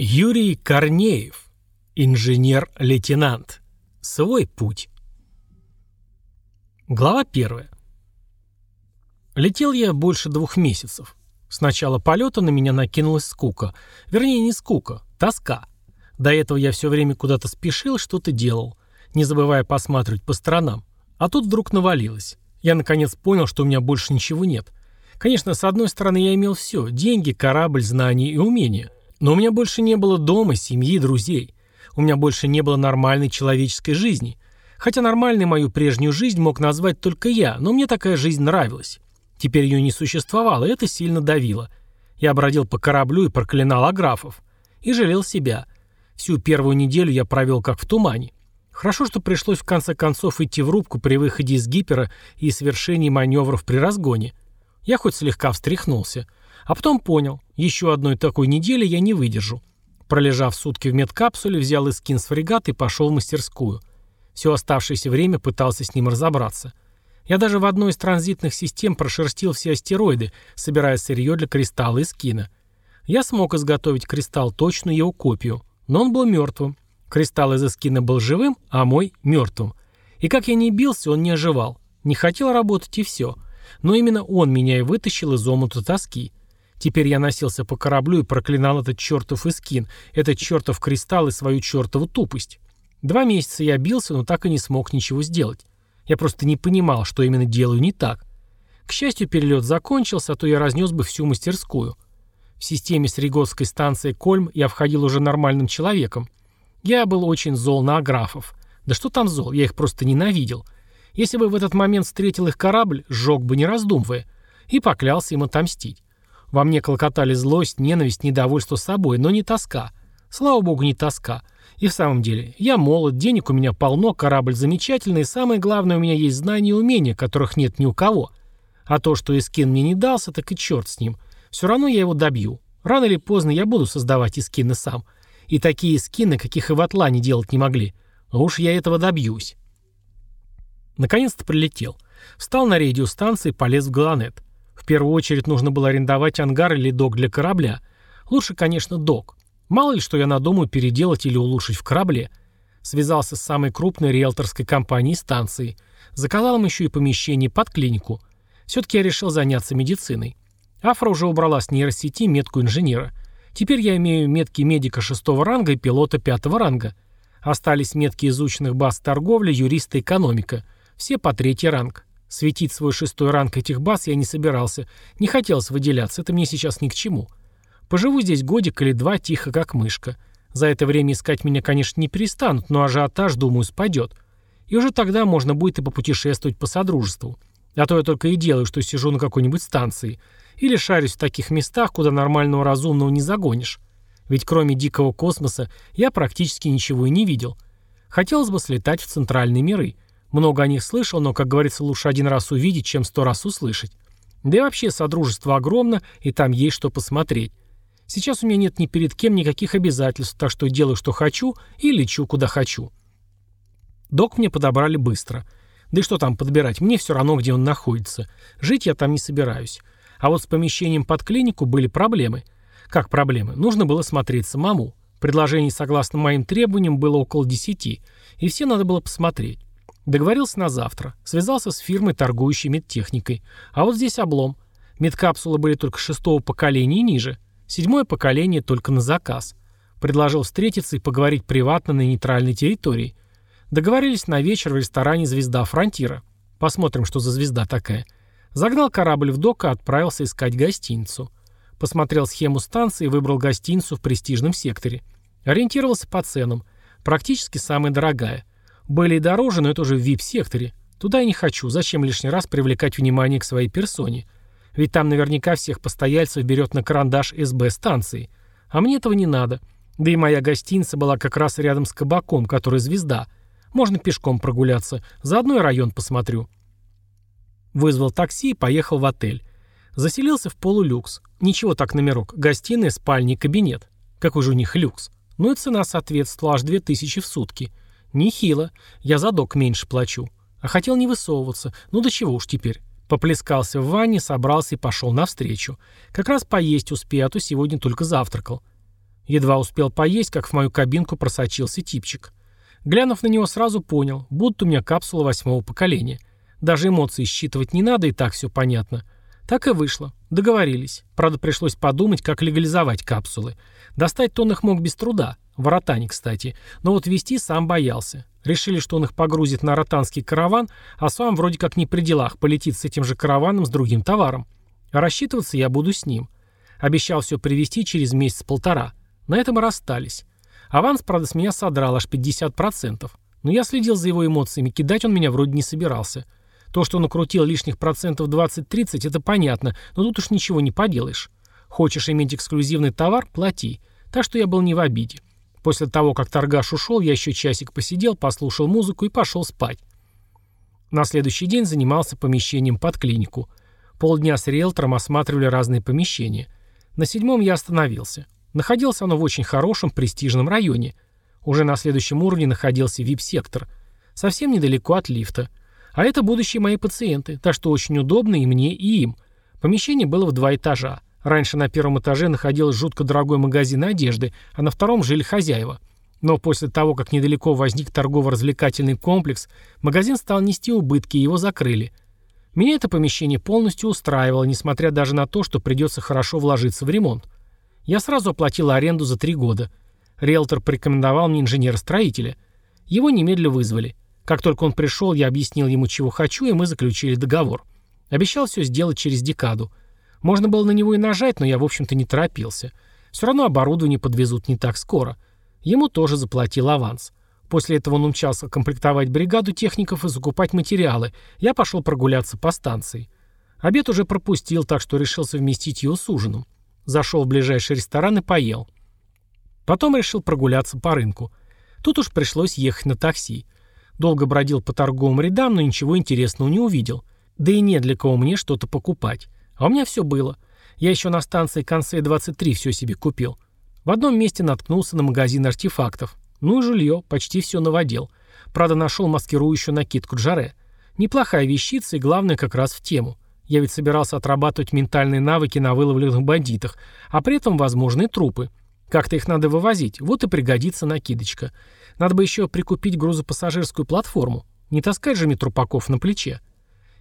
Юрий Корнеев, инженер-лейтенант. Свой путь. Глава первая. Летел я больше двух месяцев. С начала полета на меня накинулась скука. Вернее, не скука, тоска. До этого я все время куда-то спешил, что-то делал, не забывая посматривать по сторонам. А тут вдруг навалилось. Я наконец понял, что у меня больше ничего нет. Конечно, с одной стороны я имел все – деньги, корабль, знания и умения – но у меня больше не было дома, семьи, друзей. У меня больше не было нормальной человеческой жизни. Хотя нормальной мою прежнюю жизнь мог назвать только я, но мне такая жизнь нравилась. Теперь ее не существовало, и это сильно давило. Я бродил по кораблю и проклинал аграфов. И жалел себя. Всю первую неделю я провел как в тумане. Хорошо, что пришлось в конце концов идти в рубку при выходе из гипера и совершении маневров при разгоне. Я хоть слегка встряхнулся. А потом понял, еще одной такой недели я не выдержу. Пролежав сутки в медкапсуле, взял эскин с фрегата и пошел в мастерскую. Все оставшееся время пытался с ним разобраться. Я даже в одной из транзитных систем прошерстил все астероиды, собирая сырье для кристалла эскина. Я смог изготовить кристалл точную его копию, но он был мертвым. Кристалл из эскина был живым, а мой – мертвым. И как я не бился, он не оживал. Не хотел работать и все. Но именно он меня и вытащил из омута тоски. Теперь я носился по кораблю и проклинал этот чертов эскин, этот чертов кристалл и свою чертову тупость. Два месяца я бился, но так и не смог ничего сделать. Я просто не понимал, что именно делаю не так. К счастью, перелет закончился, а то я разнес бы всю мастерскую. В системе Сриготской станции Кольм я входил уже нормальным человеком. Я был очень зол на аграфов. Да что там зол, я их просто ненавидел. Если бы в этот момент встретил их корабль, сжег бы не раздумывая. И поклялся им отомстить. Во мне клокотали злость, ненависть, недовольство собой, но не тоска. Слава богу, не тоска. И в самом деле, я молод, денег у меня полно, корабль замечательный, и самое главное, у меня есть знания и умения, которых нет ни у кого. А то, что Искин мне не дался, так и черт с ним. Все равно я его добью. Рано или поздно я буду создавать Искины сам. И такие скины, каких и в Атлане делать не могли. Уж я этого добьюсь. Наконец-то прилетел. Встал на радиостанции полез в Галанет. В первую очередь нужно было арендовать ангар или док для корабля. Лучше, конечно, док. Мало ли, что я надумаю переделать или улучшить в корабле. Связался с самой крупной риэлторской компанией станции. Заказал им еще и помещение под клинику. Все-таки я решил заняться медициной. Афра уже убрала с нейросети метку инженера. Теперь я имею метки медика шестого ранга и пилота пятого ранга. Остались метки изученных баз торговли, юриста, экономика. Все по третий ранг. Светить свой шестой ранг этих баз я не собирался. Не хотелось выделяться, это мне сейчас ни к чему. Поживу здесь годик или два тихо, как мышка. За это время искать меня, конечно, не перестанут, но ажиотаж, думаю, спадет. И уже тогда можно будет и попутешествовать по Содружеству. А то я только и делаю, что сижу на какой-нибудь станции. Или шарюсь в таких местах, куда нормального разумного не загонишь. Ведь кроме дикого космоса я практически ничего и не видел. Хотелось бы слетать в центральные миры – много о них слышал, но, как говорится, лучше один раз увидеть, чем сто раз услышать. Да и вообще, Содружество огромно, и там есть что посмотреть. Сейчас у меня нет ни перед кем никаких обязательств, так что делаю, что хочу, и лечу, куда хочу. Док мне подобрали быстро. Да и что там подбирать, мне все равно, где он находится. Жить я там не собираюсь. А вот с помещением под клинику были проблемы. Как проблемы? Нужно было смотреть самому. Предложений, согласно моим требованиям, было около десяти, и все надо было посмотреть. Договорился на завтра. Связался с фирмой, торгующей медтехникой. А вот здесь облом. Медкапсулы были только шестого поколения и ниже. Седьмое поколение только на заказ. Предложил встретиться и поговорить приватно на нейтральной территории. Договорились на вечер в ресторане «Звезда Фронтира». Посмотрим, что за звезда такая. Загнал корабль в док и отправился искать гостиницу. Посмотрел схему станции и выбрал гостиницу в престижном секторе. Ориентировался по ценам. Практически самая дорогая. Были и дороже, но это уже в VIP-секторе. Туда я не хочу, зачем лишний раз привлекать внимание к своей персоне? Ведь там наверняка всех постояльцев берет на карандаш СБ станции. А мне этого не надо. Да и моя гостиница была как раз рядом с кабаком, который звезда. Можно пешком прогуляться, заодно и район посмотрю. Вызвал такси и поехал в отель. Заселился в полулюкс. Ничего так номерок. Гостиная, спальня и кабинет. Какой же у них люкс. Ну и цена соответствовала аж 2000 в сутки. Нехило. Я за док меньше плачу. А хотел не высовываться. Ну до чего уж теперь. Поплескался в ванне, собрался и пошел навстречу. Как раз поесть успею, а то сегодня только завтракал. Едва успел поесть, как в мою кабинку просочился типчик. Глянув на него, сразу понял, будто у меня капсула восьмого поколения. Даже эмоции считывать не надо, и так все понятно. Так и вышло. Договорились. Правда, пришлось подумать, как легализовать капсулы. Достать-то он их мог без труда. В Ротане, кстати. Но вот вести сам боялся. Решили, что он их погрузит на ротанский караван, а сам вроде как не при делах полетит с этим же караваном с другим товаром. Рассчитываться я буду с ним. Обещал все привезти через месяц-полтора. На этом и расстались. Аванс, правда, с меня содрал аж 50%. Но я следил за его эмоциями, кидать он меня вроде не собирался. То, что он накрутил лишних процентов 20-30, это понятно, но тут уж ничего не поделаешь. Хочешь иметь эксклюзивный товар – плати. Так что я был не в обиде. После того, как торгаш ушел, я еще часик посидел, послушал музыку и пошел спать. На следующий день занимался помещением под клинику. Полдня с риэлтором осматривали разные помещения. На седьмом я остановился. Находилось оно в очень хорошем, престижном районе. Уже на следующем уровне находился VIP-сектор. Совсем недалеко от лифта. А это будущие мои пациенты, так что очень удобно и мне, и им. Помещение было в два этажа. Раньше на первом этаже находился жутко дорогой магазин одежды, а на втором жили хозяева. Но после того, как недалеко возник торгово-развлекательный комплекс, магазин стал нести убытки и его закрыли. Меня это помещение полностью устраивало, несмотря даже на то, что придется хорошо вложиться в ремонт. Я сразу оплатил аренду за три года. Риэлтор порекомендовал мне инженера-строителя. Его немедленно вызвали. Как только он пришел, я объяснил ему, чего хочу, и мы заключили договор. Обещал все сделать через декаду. Можно было на него и нажать, но я, в общем-то, не торопился. Все равно оборудование подвезут не так скоро. Ему тоже заплатил аванс. После этого он умчался комплектовать бригаду техников и закупать материалы. Я пошел прогуляться по станции. Обед уже пропустил, так что решил совместить его с ужином. Зашел в ближайший ресторан и поел. Потом решил прогуляться по рынку. Тут уж пришлось ехать на такси. Долго бродил по торговым рядам, но ничего интересного не увидел. Да и нет для кого мне что-то покупать. А у меня все было. Я еще на станции Консей 23 все себе купил. В одном месте наткнулся на магазин артефактов. Ну и жилье, почти все наводил. Правда, нашел маскирующую накидку Джаре. Неплохая вещица и, главное, как раз в тему. Я ведь собирался отрабатывать ментальные навыки на выловленных бандитах, а при этом возможные трупы. Как-то их надо вывозить, вот и пригодится накидочка. Надо бы еще прикупить грузопассажирскую платформу. Не таскать же мне трупаков на плече.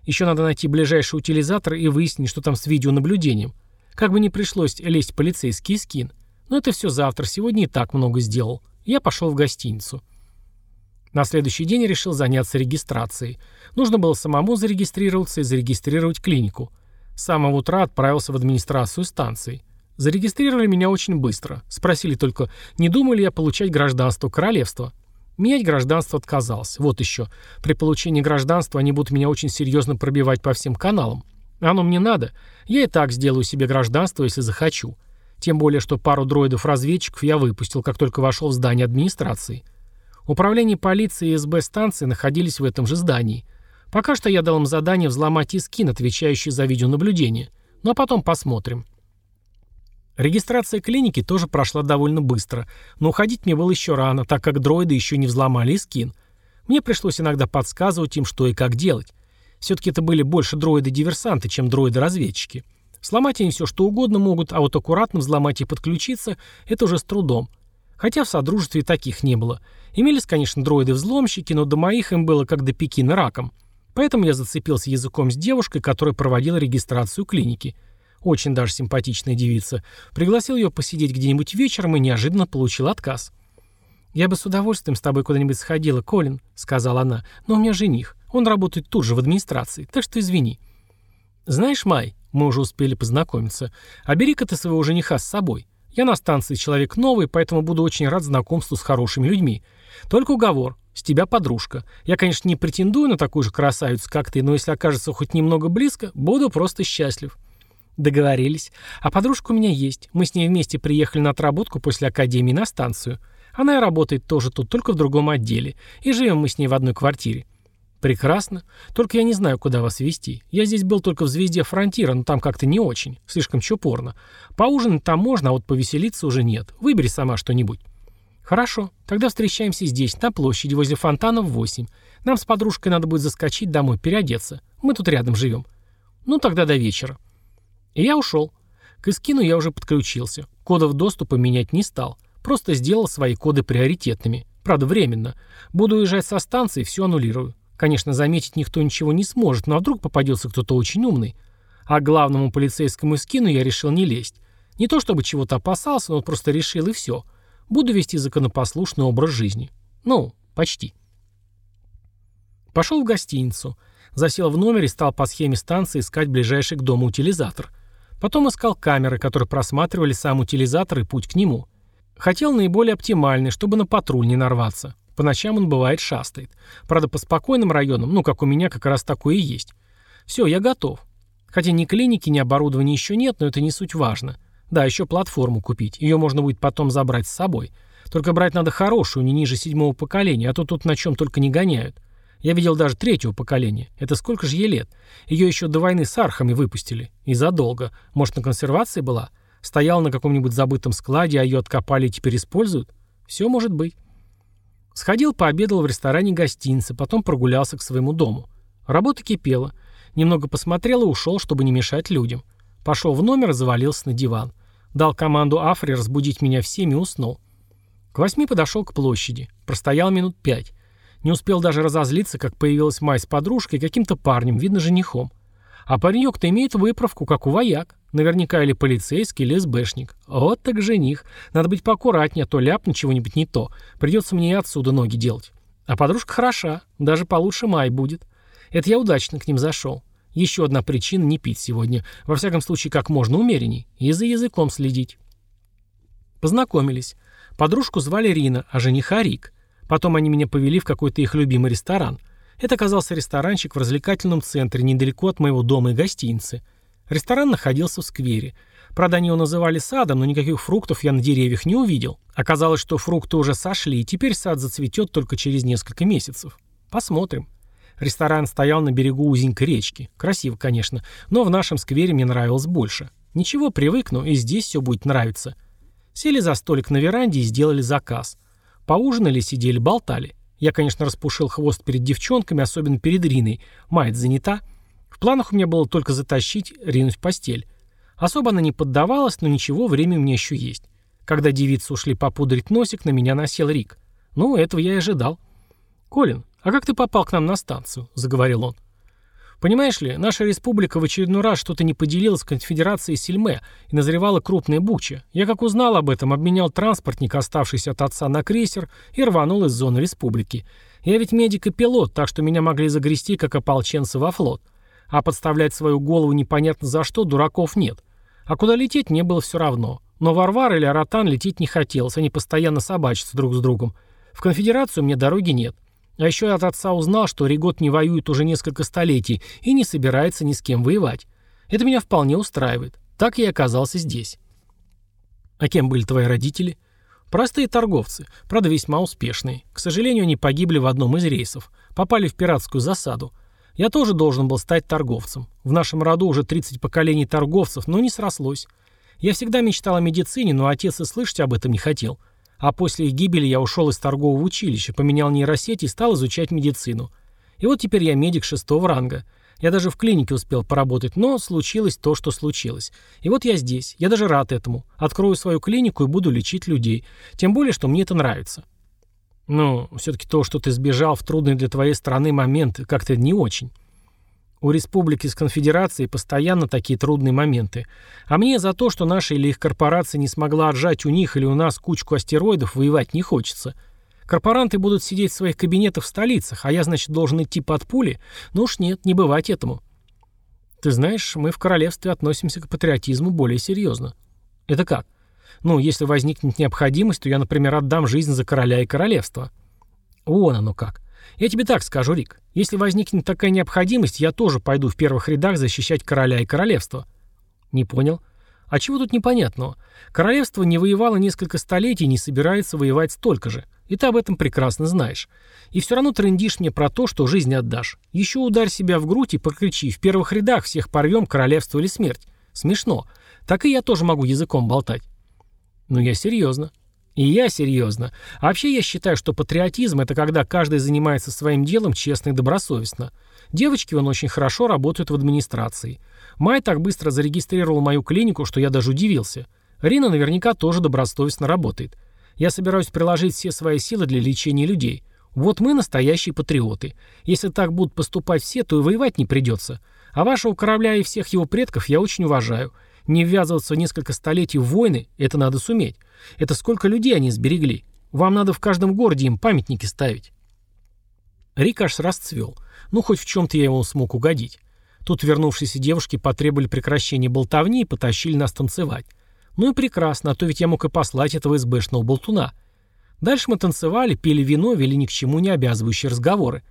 Еще надо найти ближайший утилизатор и выяснить, что там с видеонаблюдением. Как бы не пришлось лезть полицейский скин. Но это все завтра, сегодня и так много сделал. Я пошел в гостиницу. На следующий день решил заняться регистрацией. Нужно было самому зарегистрироваться и зарегистрировать клинику. С самого утра отправился в администрацию станции. Зарегистрировали меня очень быстро. Спросили только, не думаю ли я получать гражданство королевства. Менять гражданство отказался. Вот еще. При получении гражданства они будут меня очень серьезно пробивать по всем каналам. Оно мне надо. Я и так сделаю себе гражданство, если захочу. Тем более, что пару дроидов-разведчиков я выпустил, как только вошел в здание администрации. Управление полиции и СБ станции находились в этом же здании. Пока что я дал им задание взломать Искин, отвечающий за видеонаблюдение. Ну а потом посмотрим. Регистрация клиники тоже прошла довольно быстро, но уходить мне было еще рано, так как дроиды еще не взломали скин. Мне пришлось иногда подсказывать им, что и как делать. Все-таки это были больше дроиды-диверсанты, чем дроиды-разведчики. Сломать они все что угодно могут, а вот аккуратно взломать и подключиться – это уже с трудом. Хотя в Содружестве таких не было. Имелись, конечно, дроиды-взломщики, но до моих им было как до Пекина раком. Поэтому я зацепился языком с девушкой, которая проводила регистрацию клиники – очень даже симпатичная девица. Пригласил ее посидеть где-нибудь вечером и неожиданно получил отказ. «Я бы с удовольствием с тобой куда-нибудь сходила, Колин», — сказала она, — «но у меня жених. Он работает тут же, в администрации, так что извини». «Знаешь, Май, мы уже успели познакомиться, а бери-ка ты своего жениха с собой. Я на станции человек новый, поэтому буду очень рад знакомству с хорошими людьми. Только уговор, с тебя подружка. Я, конечно, не претендую на такую же красавицу, как ты, но если окажется хоть немного близко, буду просто счастлив». Договорились. А подружка у меня есть. Мы с ней вместе приехали на отработку после академии на станцию. Она и работает тоже тут, только в другом отделе. И живем мы с ней в одной квартире. Прекрасно. Только я не знаю, куда вас вести. Я здесь был только в «Звезде Фронтира», но там как-то не очень. Слишком чопорно. Поужинать там можно, а вот повеселиться уже нет. Выбери сама что-нибудь. Хорошо. Тогда встречаемся здесь, на площади, возле фонтана в 8. Нам с подружкой надо будет заскочить домой, переодеться. Мы тут рядом живем. Ну, тогда до вечера. И я ушел. К Искину я уже подключился. Кодов доступа менять не стал. Просто сделал свои коды приоритетными. Правда, временно. Буду уезжать со станции, все аннулирую. Конечно, заметить никто ничего не сможет, но вдруг попадется кто-то очень умный. А к главному полицейскому скину я решил не лезть. Не то чтобы чего-то опасался, но просто решил и все. Буду вести законопослушный образ жизни. Ну, почти. Пошел в гостиницу. Засел в номере и стал по схеме станции искать ближайший к дому утилизатор. Потом искал камеры, которые просматривали сам утилизатор и путь к нему. Хотел наиболее оптимальный, чтобы на патруль не нарваться. По ночам он бывает шастает. Правда, по спокойным районам, ну, как у меня, как раз такое и есть. Все, я готов. Хотя ни клиники, ни оборудования еще нет, но это не суть важно. Да, еще платформу купить. Ее можно будет потом забрать с собой. Только брать надо хорошую, не ниже седьмого поколения, а то тут на чем только не гоняют. Я видел даже третьего поколения. Это сколько же ей лет? Ее еще до войны с архами выпустили. И задолго. Может, на консервации была? Стояла на каком-нибудь забытом складе, а ее откопали и теперь используют? Все может быть. Сходил, пообедал в ресторане гостиницы, потом прогулялся к своему дому. Работа кипела. Немного посмотрел и ушел, чтобы не мешать людям. Пошел в номер завалился на диван. Дал команду Афре разбудить меня в семь и уснул. К восьми подошел к площади. Простоял минут пять. Не успел даже разозлиться, как появилась Май с подружкой и каким-то парнем, видно, женихом. А паренек-то имеет выправку, как у вояк. Наверняка или полицейский, или СБшник. Вот так жених. Надо быть поаккуратнее, а то ляпну чего-нибудь не то. Придется мне и отсюда ноги делать. А подружка хороша, даже получше Май будет. Это я удачно к ним зашел. Еще одна причина не пить сегодня. Во всяком случае, как можно умеренней. И за языком следить. Познакомились. Подружку звали Рина, а жениха Рик. Потом они меня повели в какой-то их любимый ресторан. Это оказался ресторанчик в развлекательном центре, недалеко от моего дома и гостиницы. Ресторан находился в сквере. Правда, они его называли садом, но никаких фруктов я на деревьях не увидел. Оказалось, что фрукты уже сошли, и теперь сад зацветет только через несколько месяцев. Посмотрим. Ресторан стоял на берегу узенькой речки. Красиво, конечно, но в нашем сквере мне нравилось больше. Ничего, привыкну, и здесь все будет нравиться. Сели за столик на веранде и сделали заказ. Поужинали, сидели, болтали. Я, конечно, распушил хвост перед девчонками, особенно перед Риной. Мать занята. В планах у меня было только затащить, ринуть в постель. Особо она не поддавалась, но ничего, время у меня еще есть. Когда девицы ушли попудрить носик, на меня насел Рик. Ну, этого я и ожидал. «Колин, а как ты попал к нам на станцию?» – заговорил он. Понимаешь ли, наша республика в очередной раз что-то не поделилась с конфедерацией Сельме и назревала крупная буча. Я как узнал об этом, обменял транспортник, оставшийся от отца, на крейсер и рванул из зоны республики. Я ведь медик и пилот, так что меня могли загрести как ополченца во флот. А подставлять свою голову непонятно за что дураков нет. А куда лететь мне было все равно. Но Варвар или Аратан лететь не хотелось, они постоянно собачатся друг с другом. В конфедерацию мне дороги нет. А еще от отца узнал, что Ригот не воюет уже несколько столетий и не собирается ни с кем воевать. Это меня вполне устраивает. Так я и оказался здесь. А кем были твои родители? Простые торговцы, правда весьма успешные. К сожалению, они погибли в одном из рейсов. Попали в пиратскую засаду. Я тоже должен был стать торговцем. В нашем роду уже 30 поколений торговцев, но не срослось. Я всегда мечтал о медицине, но отец и слышать об этом не хотел. А после их гибели я ушел из торгового училища, поменял нейросеть и стал изучать медицину. И вот теперь я медик шестого ранга. Я даже в клинике успел поработать, но случилось то, что случилось. И вот я здесь. Я даже рад этому. Открою свою клинику и буду лечить людей. Тем более, что мне это нравится. Но все-таки то, что ты сбежал в трудный для твоей страны момент, как-то не очень. У республики с конфедерацией постоянно такие трудные моменты. А мне за то, что наша или их корпорация не смогла отжать у них или у нас кучку астероидов, воевать не хочется. Корпоранты будут сидеть в своих кабинетах в столицах, а я, значит, должен идти под пули? Ну уж нет, не бывать этому. Ты знаешь, мы в королевстве относимся к патриотизму более серьезно. Это как? Ну, если возникнет необходимость, то я, например, отдам жизнь за короля и королевство. Вон оно как. Я тебе так скажу, Рик. Если возникнет такая необходимость, я тоже пойду в первых рядах защищать короля и королевство. Не понял. А чего тут непонятного? Королевство не воевало несколько столетий и не собирается воевать столько же. И ты об этом прекрасно знаешь. И все равно трендишь мне про то, что жизнь отдашь. Еще ударь себя в грудь и покричи. В первых рядах всех порвем королевство или смерть. Смешно. Так и я тоже могу языком болтать. Ну я серьезно. И я серьезно. А вообще я считаю, что патриотизм – это когда каждый занимается своим делом честно и добросовестно. Девочки, он очень хорошо работают в администрации. Май так быстро зарегистрировал мою клинику, что я даже удивился. Рина наверняка тоже добросовестно работает. Я собираюсь приложить все свои силы для лечения людей. Вот мы настоящие патриоты. Если так будут поступать все, то и воевать не придется. А вашего корабля и всех его предков я очень уважаю. Не ввязываться в несколько столетий в войны – это надо суметь. Это сколько людей они сберегли. Вам надо в каждом городе им памятники ставить. Рик аж расцвел. Ну, хоть в чем-то я ему смог угодить. Тут вернувшиеся девушки потребовали прекращения болтовни и потащили нас танцевать. Ну и прекрасно, а то ведь я мог и послать этого СБшного болтуна. Дальше мы танцевали, пили вино, вели ни к чему не обязывающие разговоры.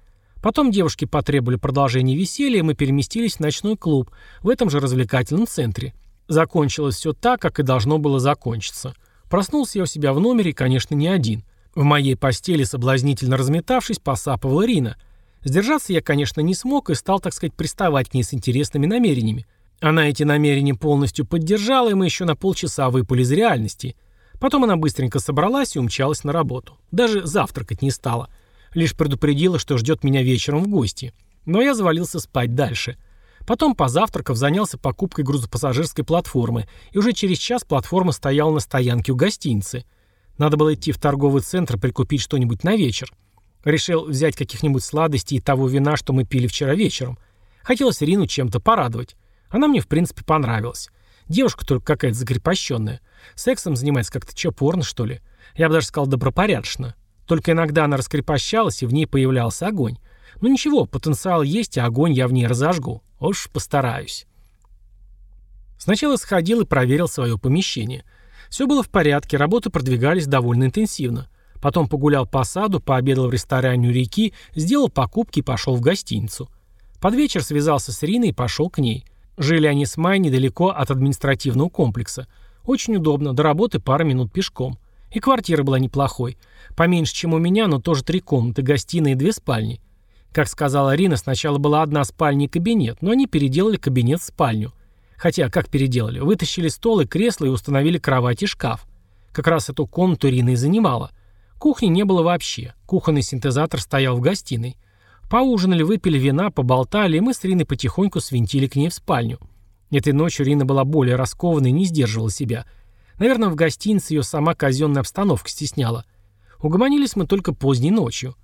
Потом девушки потребовали продолжения веселья, и мы переместились в ночной клуб в этом же развлекательном центре. Закончилось все так, как и должно было закончиться. Проснулся я у себя в номере, конечно, не один. В моей постели, соблазнительно разметавшись, посапывала Рина. Сдержаться я, конечно, не смог и стал, так сказать, приставать к ней с интересными намерениями. Она эти намерения полностью поддержала, и мы еще на полчаса выпали из реальности. Потом она быстренько собралась и умчалась на работу. Даже завтракать не стала. Лишь предупредила, что ждет меня вечером в гости. Но я завалился спать дальше. Потом, позавтракав, занялся покупкой грузопассажирской платформы, и уже через час платформа стояла на стоянке у гостиницы. Надо было идти в торговый центр прикупить что-нибудь на вечер. Решил взять каких-нибудь сладостей и того вина, что мы пили вчера вечером. Хотелось Рину чем-то порадовать. Она мне, в принципе, понравилась. Девушка только какая-то закрепощенная. Сексом занимается как-то чопорно, что ли. Я бы даже сказал добропорядочно. Только иногда она раскрепощалась, и в ней появлялся огонь. Ну ничего, потенциал есть, а огонь я в ней разожгу. Уж постараюсь. Сначала сходил и проверил свое помещение. Все было в порядке, работы продвигались довольно интенсивно. Потом погулял по саду, пообедал в ресторане у реки, сделал покупки и пошел в гостиницу. Под вечер связался с Риной и пошел к ней. Жили они с Май недалеко от административного комплекса. Очень удобно, до работы пара минут пешком. И квартира была неплохой. Поменьше, чем у меня, но тоже три комнаты, гостиная и две спальни. Как сказала Рина, сначала была одна спальня и кабинет, но они переделали кабинет в спальню. Хотя, как переделали? Вытащили стол и кресло и установили кровать и шкаф. Как раз эту комнату Рина и занимала. Кухни не было вообще. Кухонный синтезатор стоял в гостиной. Поужинали, выпили вина, поболтали, и мы с Риной потихоньку свинтили к ней в спальню. Этой ночью Рина была более раскованной и не сдерживала себя. Наверное, в гостинице ее сама казенная обстановка стесняла. Угомонились мы только поздней ночью.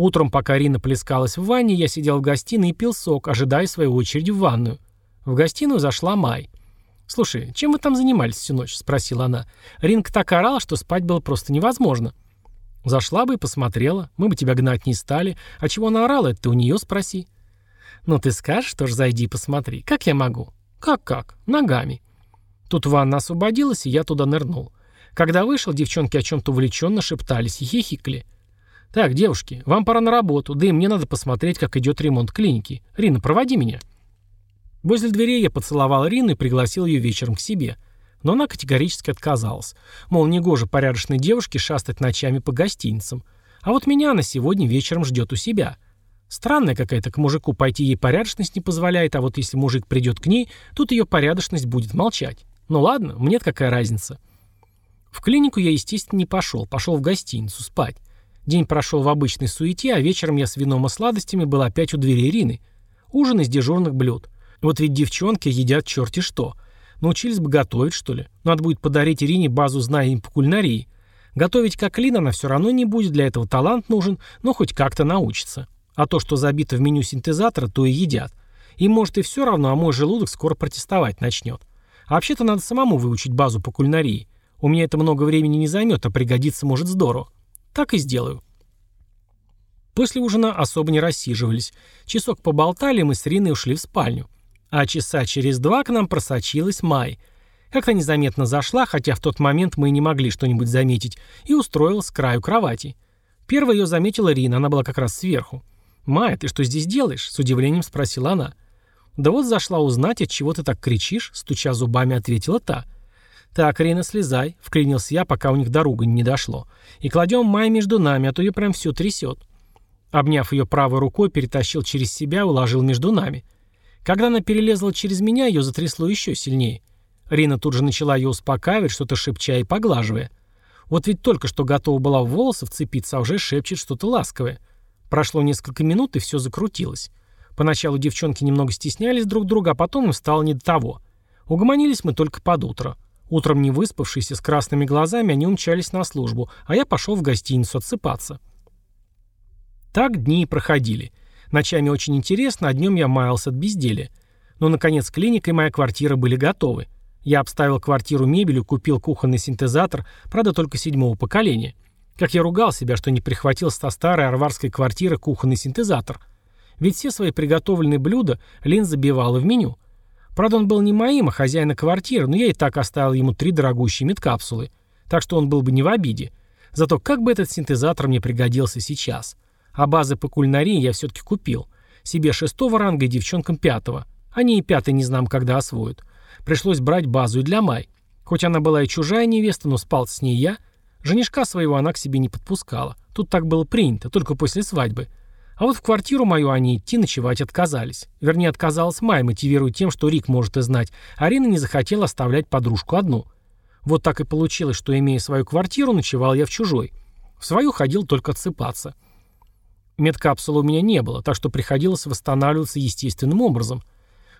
Утром, пока Рина плескалась в ванне, я сидел в гостиной и пил сок, ожидая своей очереди в ванную. В гостиную зашла Май. «Слушай, чем вы там занимались всю ночь?» – спросила она. Ринка так орала, что спать было просто невозможно. Зашла бы и посмотрела. Мы бы тебя гнать не стали. А чего она орала, это ты у нее спроси. Ну ты скажешь, что ж зайди и посмотри. Как я могу? Как-как? Ногами. Тут ванна освободилась, и я туда нырнул. Когда вышел, девчонки о чем-то увлеченно шептались и хихикали. «Так, девушки, вам пора на работу, да и мне надо посмотреть, как идет ремонт клиники. Рина, проводи меня». Возле дверей я поцеловал Рину и пригласил ее вечером к себе – но она категорически отказалась. Мол, негоже порядочной девушке шастать ночами по гостиницам. А вот меня она сегодня вечером ждет у себя. Странная какая-то к мужику пойти ей порядочность не позволяет, а вот если мужик придет к ней, тут ее порядочность будет молчать. Ну ладно, мне какая разница. В клинику я, естественно, не пошел, пошел в гостиницу спать. День прошел в обычной суете, а вечером я с вином и сладостями был опять у двери Ирины. Ужин из дежурных блюд. Вот ведь девчонки едят черти что – Научились бы готовить, что ли? Надо будет подарить Ирине базу знаний по кулинарии. Готовить как Лин она все равно не будет, для этого талант нужен, но хоть как-то научится. А то, что забито в меню синтезатора, то и едят. И может и все равно, а мой желудок скоро протестовать начнет. А вообще-то надо самому выучить базу по кулинарии. У меня это много времени не займет, а пригодится может здорово. Так и сделаю. После ужина особо не рассиживались. Часок поболтали, мы с Риной ушли в спальню. А часа через два к нам просочилась Май. Как-то незаметно зашла, хотя в тот момент мы не могли что-нибудь заметить, и устроилась с краю кровати. Первой ее заметила Рина, она была как раз сверху. «Майя, ты что здесь делаешь?» — с удивлением спросила она. «Да вот зашла узнать, от чего ты так кричишь», — стуча зубами ответила та. «Так, Рина, слезай», — вклинился я, пока у них дорога не дошло. «И кладем Май между нами, а то ее прям все трясет». Обняв ее правой рукой, перетащил через себя и уложил между нами. Когда она перелезла через меня, ее затрясло еще сильнее. Рина тут же начала ее успокаивать, что-то шепча и поглаживая. Вот ведь только что готова была в волосы вцепиться, а уже шепчет что-то ласковое. Прошло несколько минут, и все закрутилось. Поначалу девчонки немного стеснялись друг друга, а потом им стало не до того. Угомонились мы только под утро. Утром не выспавшиеся, с красными глазами, они умчались на службу, а я пошел в гостиницу отсыпаться. Так дни и проходили. Ночами очень интересно, а днем я маялся от безделия. Но, наконец, клиника и моя квартира были готовы. Я обставил квартиру мебелью, купил кухонный синтезатор, правда, только седьмого поколения. Как я ругал себя, что не прихватил со старой арварской квартиры кухонный синтезатор. Ведь все свои приготовленные блюда Лин забивала в меню. Правда, он был не моим, а хозяина квартиры, но я и так оставил ему три дорогущие медкапсулы. Так что он был бы не в обиде. Зато как бы этот синтезатор мне пригодился сейчас. А базы по кулинарии я все-таки купил. Себе шестого ранга и девчонкам пятого. Они и пятый не знам, когда освоят. Пришлось брать базу и для Май. Хоть она была и чужая невеста, но спал с ней я. Женишка своего она к себе не подпускала. Тут так было принято, только после свадьбы. А вот в квартиру мою они идти ночевать отказались. Вернее, отказалась Майя, мотивируя тем, что Рик может и знать. Арина не захотела оставлять подружку одну. Вот так и получилось, что, имея свою квартиру, ночевал я в чужой. В свою ходил только отсыпаться. Медкапсулы у меня не было, так что приходилось восстанавливаться естественным образом.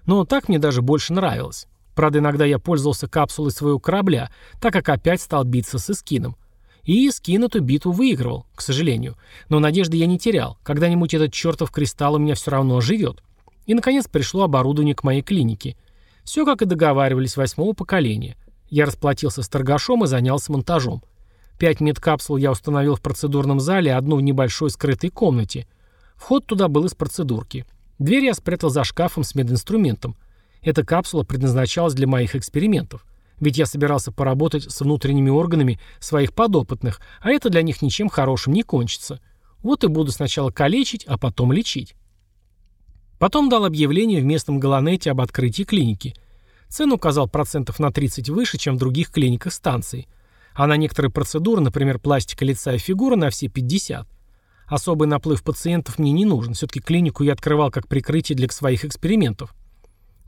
Но так мне даже больше нравилось. Правда, иногда я пользовался капсулой своего корабля, так как опять стал биться с Искином. И Искин эту битву выигрывал, к сожалению. Но надежды я не терял. Когда-нибудь этот чертов кристалл у меня все равно оживет. И, наконец, пришло оборудование к моей клинике. Все, как и договаривались, восьмого поколения. Я расплатился с торгашом и занялся монтажом. Пять медкапсул я установил в процедурном зале, одну в небольшой скрытой комнате. Вход туда был из процедурки. Дверь я спрятал за шкафом с мединструментом. Эта капсула предназначалась для моих экспериментов. Ведь я собирался поработать с внутренними органами своих подопытных, а это для них ничем хорошим не кончится. Вот и буду сначала калечить, а потом лечить. Потом дал объявление в местном Галанете об открытии клиники. Цену указал процентов на 30 выше, чем в других клиниках станции – а на некоторые процедуры, например, пластика лица и фигуры, на все 50. Особый наплыв пациентов мне не нужен. Все-таки клинику я открывал как прикрытие для своих экспериментов.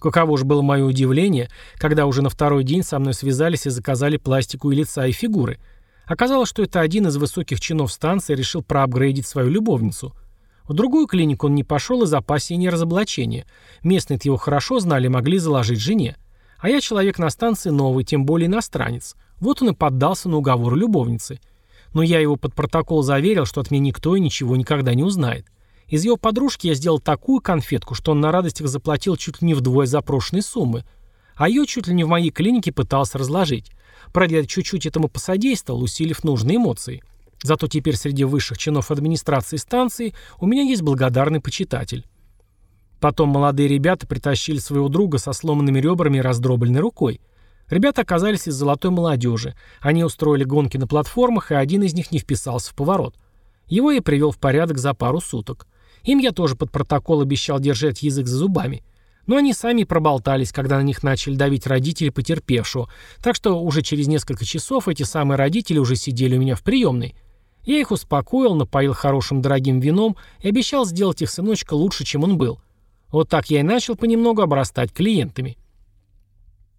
Каково же было мое удивление, когда уже на второй день со мной связались и заказали пластику и лица, и фигуры. Оказалось, что это один из высоких чинов станции решил проапгрейдить свою любовницу. В другую клинику он не пошел из опасения разоблачения. Местные его хорошо знали могли заложить жене. А я человек на станции новый, тем более иностранец. Вот он и поддался на уговор любовницы. Но я его под протокол заверил, что от меня никто и ничего никогда не узнает. Из его подружки я сделал такую конфетку, что он на радостях заплатил чуть ли не вдвое запрошенной суммы. А ее чуть ли не в моей клинике пытался разложить. Правда, чуть-чуть этому посодействовал, усилив нужные эмоции. Зато теперь среди высших чинов администрации станции у меня есть благодарный почитатель. Потом молодые ребята притащили своего друга со сломанными ребрами и раздробленной рукой. Ребята оказались из золотой молодежи. Они устроили гонки на платформах, и один из них не вписался в поворот. Его я привел в порядок за пару суток. Им я тоже под протокол обещал держать язык за зубами. Но они сами проболтались, когда на них начали давить родители потерпевшего, так что уже через несколько часов эти самые родители уже сидели у меня в приемной. Я их успокоил, напоил хорошим дорогим вином и обещал сделать их сыночка лучше, чем он был. Вот так я и начал понемногу обрастать клиентами.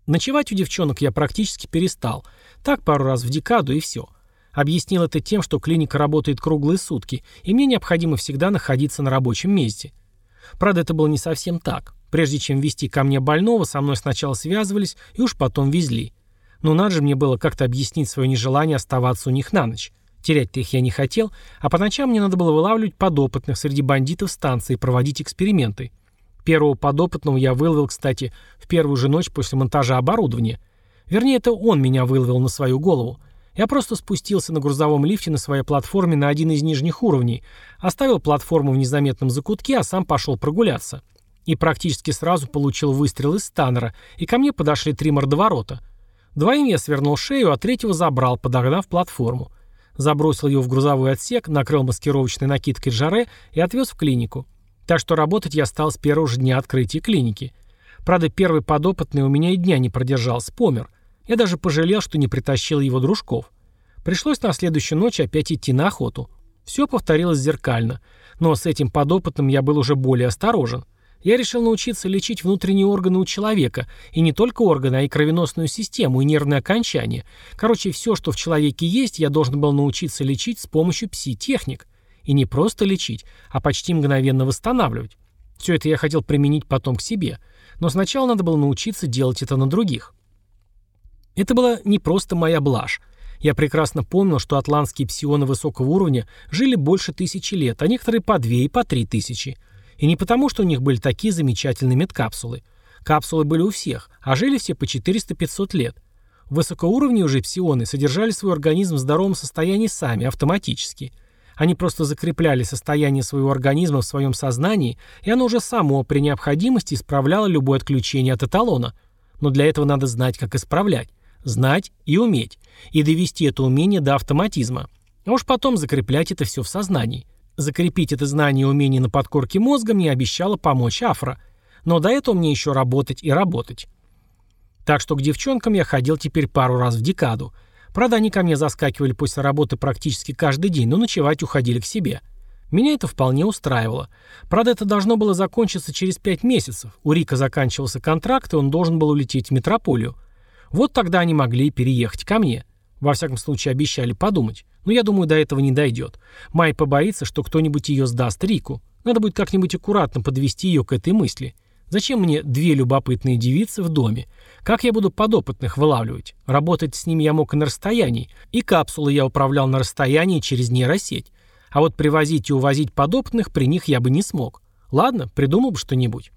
Ночевать у девчонок я практически перестал. Так пару раз в декаду и все. Объяснил это тем, что клиника работает круглые сутки, и мне необходимо всегда находиться на рабочем месте. Правда, это было не совсем так. Прежде чем вести ко мне больного, со мной сначала связывались и уж потом везли. Но надо же мне было как-то объяснить свое нежелание оставаться у них на ночь. Терять-то их я не хотел, а по ночам мне надо было вылавливать подопытных среди бандитов станции и проводить эксперименты. Первого подопытного я выловил, кстати, в первую же ночь после монтажа оборудования. Вернее, это он меня выловил на свою голову. Я просто спустился на грузовом лифте на своей платформе на один из нижних уровней, оставил платформу в незаметном закутке, а сам пошел прогуляться. И практически сразу получил выстрел из станера, и ко мне подошли три мордоворота. Двоим я свернул шею, а третьего забрал, подогнав платформу. Забросил его в грузовой отсек, накрыл маскировочной накидкой жаре и отвез в клинику. Так что работать я стал с первого же дня открытия клиники. Правда, первый подопытный у меня и дня не продержался, помер. Я даже пожалел, что не притащил его дружков. Пришлось на следующую ночь опять идти на охоту. Все повторилось зеркально. Но с этим подопытным я был уже более осторожен. Я решил научиться лечить внутренние органы у человека. И не только органы, а и кровеносную систему, и нервные окончания. Короче, все, что в человеке есть, я должен был научиться лечить с помощью пси-техник. И не просто лечить, а почти мгновенно восстанавливать. Все это я хотел применить потом к себе, но сначала надо было научиться делать это на других. Это была не просто моя блажь. Я прекрасно помнил, что атлантские псионы высокого уровня жили больше тысячи лет, а некоторые по две и по три тысячи. И не потому, что у них были такие замечательные медкапсулы. Капсулы были у всех, а жили все по 400-500 лет. Высокоуровневые уже псионы содержали свой организм в здоровом состоянии сами, автоматически. Они просто закрепляли состояние своего организма в своем сознании, и оно уже само при необходимости исправляло любое отключение от эталона. Но для этого надо знать, как исправлять. Знать и уметь. И довести это умение до автоматизма. А уж потом закреплять это все в сознании. Закрепить это знание и умение на подкорке мозга мне обещала помочь Афра. Но до этого мне еще работать и работать. Так что к девчонкам я ходил теперь пару раз в декаду. Правда, они ко мне заскакивали после работы практически каждый день, но ночевать уходили к себе. Меня это вполне устраивало. Правда, это должно было закончиться через пять месяцев. У Рика заканчивался контракт, и он должен был улететь в метрополию. Вот тогда они могли переехать ко мне. Во всяком случае, обещали подумать. Но я думаю, до этого не дойдет. Май побоится, что кто-нибудь ее сдаст Рику. Надо будет как-нибудь аккуратно подвести ее к этой мысли. Зачем мне две любопытные девицы в доме? Как я буду подопытных вылавливать? Работать с ними я мог и на расстоянии. И капсулы я управлял на расстоянии через нейросеть. А вот привозить и увозить подопытных при них я бы не смог. Ладно, придумал бы что-нибудь.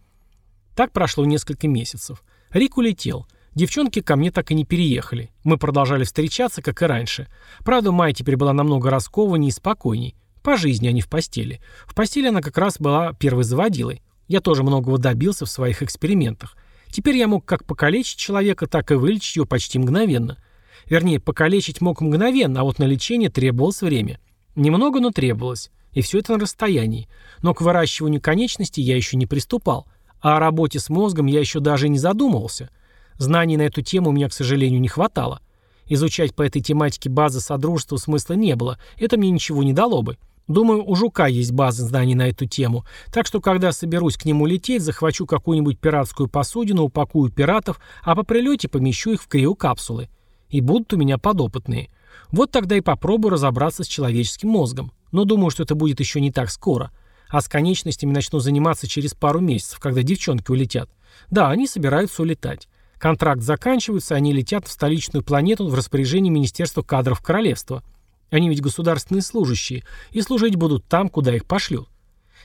Так прошло несколько месяцев. Рик улетел. Девчонки ко мне так и не переехали. Мы продолжали встречаться, как и раньше. Правда, Майя теперь была намного раскованнее и спокойней. По жизни, а не в постели. В постели она как раз была первой заводилой. Я тоже многого добился в своих экспериментах. Теперь я мог как покалечить человека, так и вылечить его почти мгновенно. Вернее, покалечить мог мгновенно, а вот на лечение требовалось время. Немного, но требовалось. И все это на расстоянии. Но к выращиванию конечностей я еще не приступал. А о работе с мозгом я еще даже не задумывался – Знаний на эту тему у меня, к сожалению, не хватало. Изучать по этой тематике базы Содружества смысла не было, это мне ничего не дало бы. Думаю, у Жука есть база знаний на эту тему, так что когда соберусь к нему лететь, захвачу какую-нибудь пиратскую посудину, упакую пиратов, а по прилете помещу их в криокапсулы. И будут у меня подопытные. Вот тогда и попробую разобраться с человеческим мозгом. Но думаю, что это будет еще не так скоро. А с конечностями начну заниматься через пару месяцев, когда девчонки улетят. Да, они собираются улетать. Контракт заканчивается, они летят в столичную планету в распоряжении Министерства кадров Королевства. Они ведь государственные служащие, и служить будут там, куда их пошлют.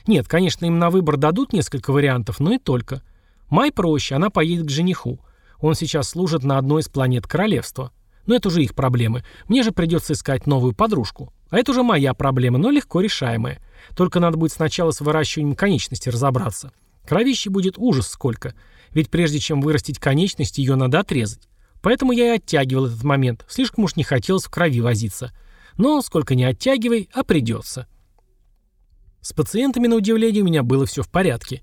Нет, конечно, им на выбор дадут несколько вариантов, но и только. Май проще, она поедет к жениху. Он сейчас служит на одной из планет Королевства. Но это уже их проблемы. Мне же придется искать новую подружку. А это уже моя проблема, но легко решаемая. Только надо будет сначала с выращиванием конечностей разобраться. Кровищи будет ужас сколько. Ведь прежде чем вырастить конечность, ее надо отрезать. Поэтому я и оттягивал этот момент. Слишком уж не хотелось в крови возиться. Но сколько не оттягивай, а придется. С пациентами, на удивление, у меня было все в порядке.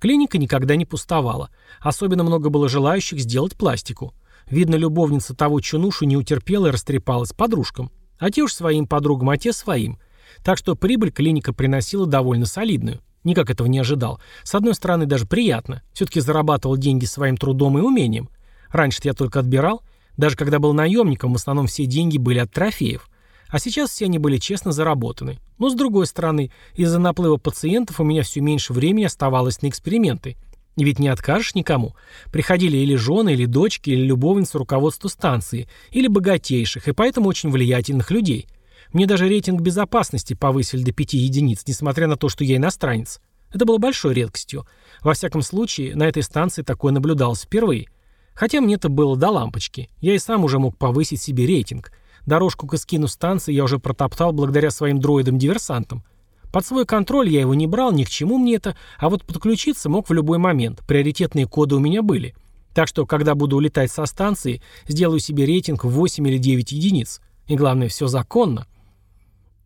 Клиника никогда не пустовала. Особенно много было желающих сделать пластику. Видно, любовница того чунушу не утерпела и растрепалась подружкам. А те уж своим подругам, а те своим. Так что прибыль клиника приносила довольно солидную. Никак этого не ожидал. С одной стороны, даже приятно. Все-таки зарабатывал деньги своим трудом и умением. Раньше-то я только отбирал. Даже когда был наемником, в основном все деньги были от трофеев. А сейчас все они были честно заработаны. Но с другой стороны, из-за наплыва пациентов у меня все меньше времени оставалось на эксперименты. И ведь не откажешь никому. Приходили или жены, или дочки, или любовницы руководства станции, или богатейших, и поэтому очень влиятельных людей – мне даже рейтинг безопасности повысили до 5 единиц, несмотря на то, что я иностранец. Это было большой редкостью. Во всяком случае, на этой станции такое наблюдалось впервые. Хотя мне это было до лампочки. Я и сам уже мог повысить себе рейтинг. Дорожку к эскину станции я уже протоптал благодаря своим дроидам-диверсантам. Под свой контроль я его не брал, ни к чему мне это, а вот подключиться мог в любой момент. Приоритетные коды у меня были. Так что, когда буду улетать со станции, сделаю себе рейтинг в 8 или 9 единиц. И главное, все законно.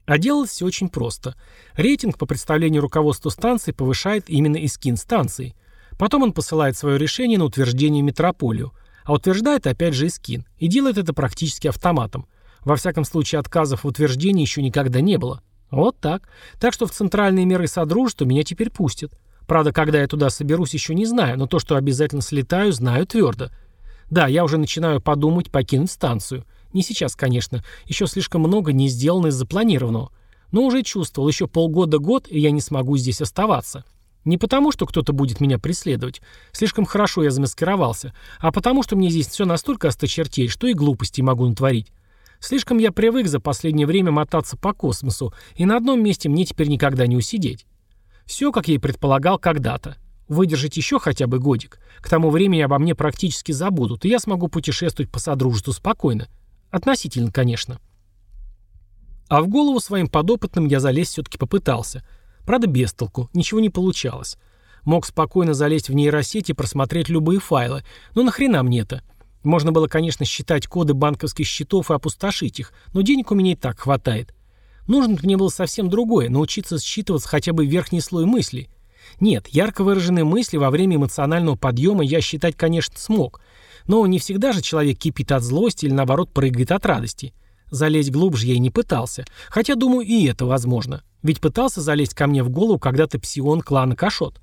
А делалось все очень просто. Рейтинг по представлению руководства станции повышает именно Искин станции. Потом он посылает свое решение на утверждение метрополию. А утверждает опять же Искин. И делает это практически автоматом. Во всяком случае, отказов в утверждении еще никогда не было. Вот так. Так что в центральные меры Содружества меня теперь пустят. Правда, когда я туда соберусь, еще не знаю, но то, что обязательно слетаю, знаю твердо. Да, я уже начинаю подумать покинуть станцию. Не сейчас, конечно. Еще слишком много не сделано из запланированного. Но уже чувствовал, еще полгода-год, и я не смогу здесь оставаться. Не потому, что кто-то будет меня преследовать. Слишком хорошо я замаскировался. А потому, что мне здесь все настолько осточертей, что и глупости могу натворить. Слишком я привык за последнее время мотаться по космосу, и на одном месте мне теперь никогда не усидеть. Все, как я и предполагал когда-то. Выдержать еще хотя бы годик. К тому времени обо мне практически забудут, и я смогу путешествовать по Содружеству спокойно. Относительно, конечно. А в голову своим подопытным я залезть все-таки попытался. Правда, без толку, ничего не получалось. Мог спокойно залезть в нейросеть и просмотреть любые файлы, но нахрена мне это? Можно было, конечно, считать коды банковских счетов и опустошить их, но денег у меня и так хватает. Нужно мне было совсем другое, научиться считываться хотя бы верхний слой мыслей. Нет, ярко выраженные мысли во время эмоционального подъема я считать, конечно, смог. Но не всегда же человек кипит от злости или, наоборот, прыгает от радости. Залезть глубже я и не пытался. Хотя, думаю, и это возможно. Ведь пытался залезть ко мне в голову когда-то псион клана Кашот.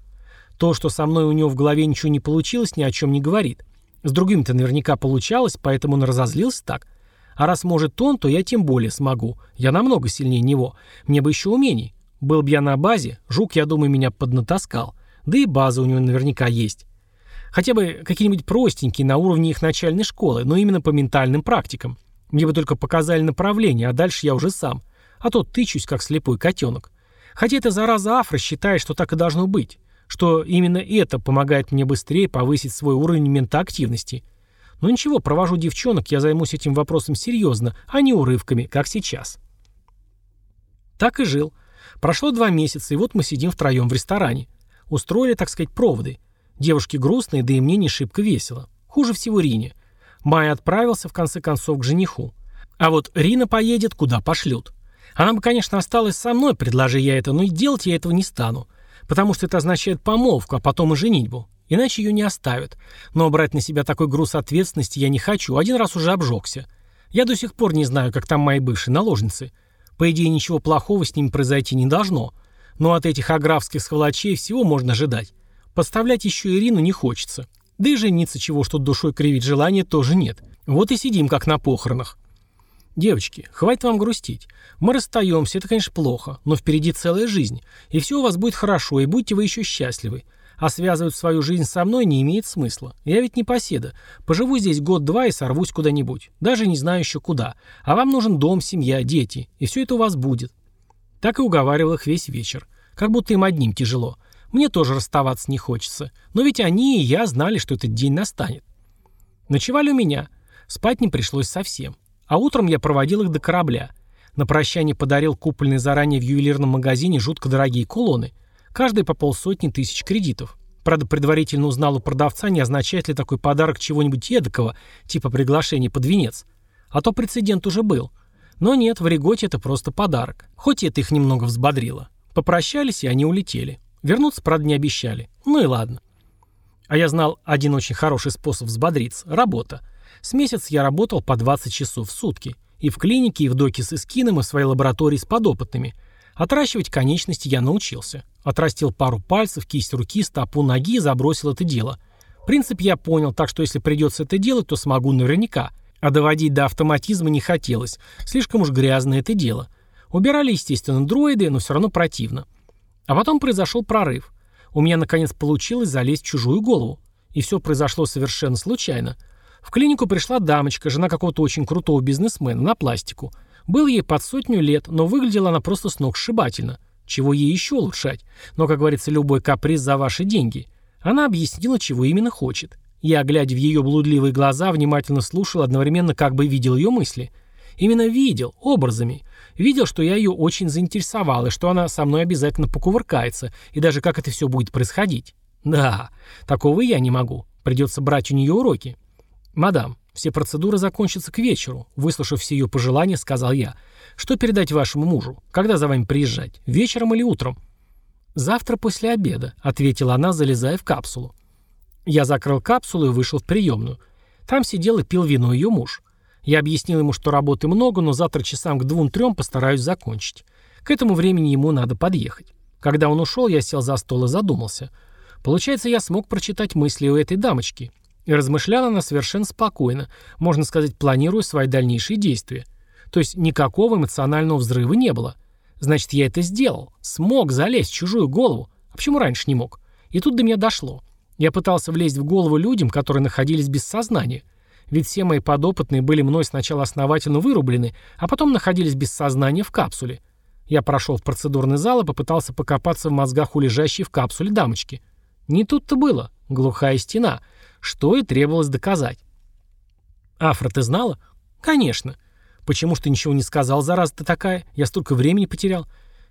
То, что со мной у него в голове ничего не получилось, ни о чем не говорит. С другими-то наверняка получалось, поэтому он разозлился так. А раз может он, то я тем более смогу. Я намного сильнее него. Мне бы еще умений. Был бы я на базе, жук, я думаю, меня поднатаскал. Да и база у него наверняка есть. Хотя бы какие-нибудь простенькие на уровне их начальной школы, но именно по ментальным практикам. Мне бы только показали направление, а дальше я уже сам. А то тычусь, как слепой котенок. Хотя эта зараза Афра считает, что так и должно быть что именно это помогает мне быстрее повысить свой уровень ментоактивности. Но ничего, провожу девчонок, я займусь этим вопросом серьезно, а не урывками, как сейчас. Так и жил. Прошло два месяца, и вот мы сидим втроем в ресторане. Устроили, так сказать, проводы. Девушки грустные, да и мне не шибко весело. Хуже всего Рине. Майя отправился, в конце концов, к жениху. А вот Рина поедет, куда пошлют. Она бы, конечно, осталась со мной, предложи я это, но и делать я этого не стану потому что это означает помолвку, а потом и женитьбу. Иначе ее не оставят. Но брать на себя такой груз ответственности я не хочу, один раз уже обжегся. Я до сих пор не знаю, как там мои бывшие наложницы. По идее, ничего плохого с ними произойти не должно. Но от этих аграфских сволочей всего можно ожидать. Подставлять еще Ирину не хочется. Да и жениться чего, что душой кривить желания, тоже нет. Вот и сидим, как на похоронах. «Девочки, хватит вам грустить. Мы расстаемся, это, конечно, плохо, но впереди целая жизнь, и все у вас будет хорошо, и будете вы еще счастливы. А связывать свою жизнь со мной не имеет смысла. Я ведь не поседа. Поживу здесь год-два и сорвусь куда-нибудь. Даже не знаю еще куда. А вам нужен дом, семья, дети. И все это у вас будет». Так и уговаривал их весь вечер. Как будто им одним тяжело. Мне тоже расставаться не хочется. Но ведь они и я знали, что этот день настанет. Ночевали у меня. Спать не пришлось совсем. А утром я проводил их до корабля. На прощание подарил купленные заранее в ювелирном магазине жутко дорогие кулоны. Каждый по полсотни тысяч кредитов. Правда, предварительно узнал у продавца, не означает ли такой подарок чего-нибудь эдакого, типа приглашения под венец. А то прецедент уже был. Но нет, в Риготе это просто подарок. Хоть это их немного взбодрило. Попрощались, и они улетели. Вернуться, правда, не обещали. Ну и ладно. А я знал один очень хороший способ взбодриться – работа. С месяц я работал по 20 часов в сутки. И в клинике, и в доке с эскином, и в своей лаборатории с подопытными. Отращивать конечности я научился. Отрастил пару пальцев, кисть руки, стопу ноги и забросил это дело. Принцип я понял, так что если придется это делать, то смогу наверняка. А доводить до автоматизма не хотелось. Слишком уж грязное это дело. Убирали, естественно, дроиды, но все равно противно. А потом произошел прорыв. У меня наконец получилось залезть в чужую голову. И все произошло совершенно случайно – в клинику пришла дамочка, жена какого-то очень крутого бизнесмена, на пластику. Был ей под сотню лет, но выглядела она просто с ног сшибательно. Чего ей еще улучшать? Но, как говорится, любой каприз за ваши деньги. Она объяснила, чего именно хочет. Я, глядя в ее блудливые глаза, внимательно слушал, одновременно как бы видел ее мысли. Именно видел, образами. Видел, что я ее очень заинтересовал, и что она со мной обязательно покувыркается, и даже как это все будет происходить. Да, такого я не могу. Придется брать у нее уроки. «Мадам, все процедуры закончатся к вечеру», — выслушав все ее пожелания, сказал я. «Что передать вашему мужу? Когда за вами приезжать? Вечером или утром?» «Завтра после обеда», — ответила она, залезая в капсулу. Я закрыл капсулу и вышел в приемную. Там сидел и пил вино ее муж. Я объяснил ему, что работы много, но завтра часам к двум-трем постараюсь закончить. К этому времени ему надо подъехать. Когда он ушел, я сел за стол и задумался. Получается, я смог прочитать мысли у этой дамочки. И размышляла она совершенно спокойно, можно сказать, планируя свои дальнейшие действия. То есть никакого эмоционального взрыва не было. Значит, я это сделал. Смог залезть в чужую голову. А почему раньше не мог? И тут до меня дошло. Я пытался влезть в голову людям, которые находились без сознания. Ведь все мои подопытные были мной сначала основательно вырублены, а потом находились без сознания в капсуле. Я прошел в процедурный зал и попытался покопаться в мозгах у лежащей в капсуле дамочки. Не тут-то было. Глухая стена. Что и требовалось доказать. «Афра, ты знала?» «Конечно». «Почему ж ты ничего не сказал, зараза ты такая? Я столько времени потерял».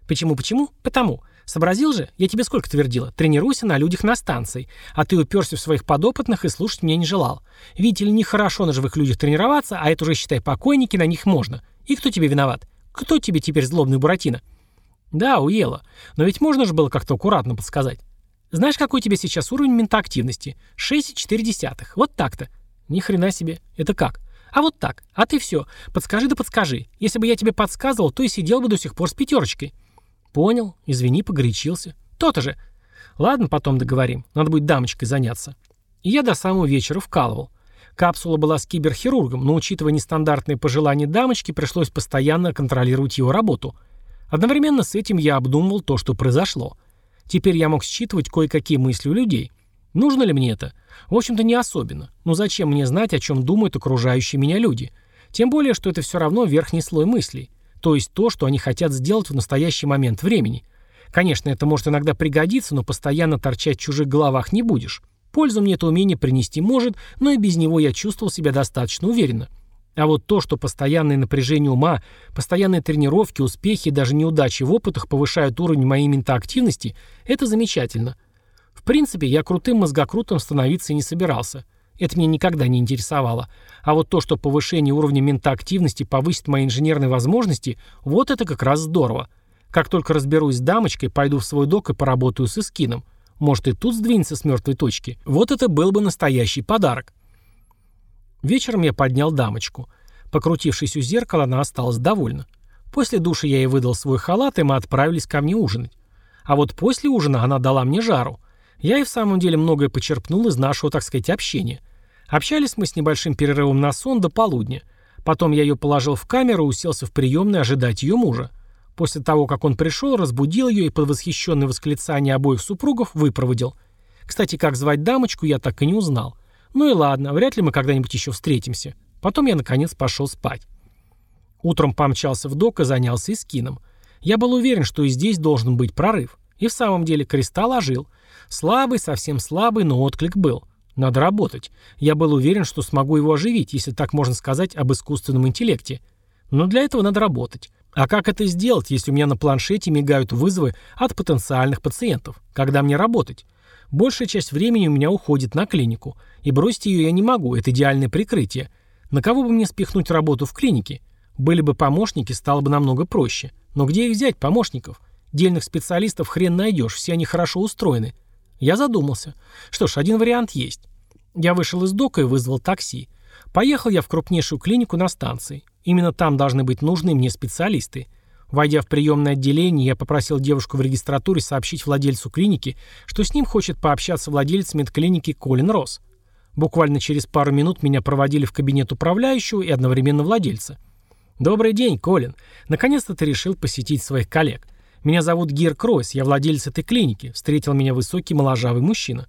«Почему-почему? Потому. Сообразил же? Я тебе сколько твердила? Тренируйся на людях на станции. А ты уперся в своих подопытных и слушать меня не желал. Видите ли, нехорошо на живых людях тренироваться, а это уже, считай, покойники, на них можно. И кто тебе виноват? Кто тебе теперь злобный Буратино?» «Да, уела. Но ведь можно же было как-то аккуратно подсказать. Знаешь, какой у тебя сейчас уровень ментоактивности? 6,4. Вот так-то. Ни хрена себе. Это как? А вот так. А ты все. Подскажи да подскажи. Если бы я тебе подсказывал, то и сидел бы до сих пор с пятерочкой. «Понял. Извини, погорячился. То-то же. Ладно, потом договорим. Надо будет дамочкой заняться». И я до самого вечера вкалывал. Капсула была с киберхирургом, но, учитывая нестандартные пожелания дамочки, пришлось постоянно контролировать его работу. Одновременно с этим я обдумывал то, что произошло. Теперь я мог считывать кое-какие мысли у людей. Нужно ли мне это? В общем-то, не особенно. Но зачем мне знать, о чем думают окружающие меня люди? Тем более, что это все равно верхний слой мыслей. То есть то, что они хотят сделать в настоящий момент времени. Конечно, это может иногда пригодиться, но постоянно торчать в чужих головах не будешь. Пользу мне это умение принести может, но и без него я чувствовал себя достаточно уверенно. А вот то, что постоянное напряжение ума, постоянные тренировки, успехи и даже неудачи в опытах повышают уровень моей ментоактивности, это замечательно. В принципе, я крутым мозгокрутом становиться не собирался. Это меня никогда не интересовало. А вот то, что повышение уровня ментоактивности повысит мои инженерные возможности, вот это как раз здорово. Как только разберусь с дамочкой, пойду в свой док и поработаю с эскином. Может и тут сдвинется с мертвой точки. Вот это был бы настоящий подарок. Вечером я поднял дамочку. Покрутившись у зеркала, она осталась довольна. После душа я ей выдал свой халат, и мы отправились ко мне ужинать. А вот после ужина она дала мне жару. Я и в самом деле многое почерпнул из нашего, так сказать, общения. Общались мы с небольшим перерывом на сон до полудня. Потом я ее положил в камеру и уселся в приемной ожидать ее мужа. После того, как он пришел, разбудил ее и под восхищенное восклицание обоих супругов выпроводил. Кстати, как звать дамочку, я так и не узнал. Ну и ладно, вряд ли мы когда-нибудь еще встретимся. Потом я, наконец, пошел спать. Утром помчался в док и занялся эскином. Я был уверен, что и здесь должен быть прорыв. И в самом деле кристалл ожил. Слабый, совсем слабый, но отклик был. Надо работать. Я был уверен, что смогу его оживить, если так можно сказать об искусственном интеллекте. Но для этого надо работать. А как это сделать, если у меня на планшете мигают вызовы от потенциальных пациентов? Когда мне работать? Большая часть времени у меня уходит на клинику. И бросить ее я не могу, это идеальное прикрытие. На кого бы мне спихнуть работу в клинике? Были бы помощники, стало бы намного проще. Но где их взять, помощников? Дельных специалистов хрен найдешь, все они хорошо устроены. Я задумался. Что ж, один вариант есть. Я вышел из дока и вызвал такси. Поехал я в крупнейшую клинику на станции. Именно там должны быть нужные мне специалисты. Войдя в приемное отделение, я попросил девушку в регистратуре сообщить владельцу клиники, что с ним хочет пообщаться владелец медклиники Колин Росс. Буквально через пару минут меня проводили в кабинет управляющего и одновременно владельца. «Добрый день, Колин. Наконец-то ты решил посетить своих коллег. Меня зовут Гир Кройс, я владелец этой клиники», — встретил меня высокий моложавый мужчина.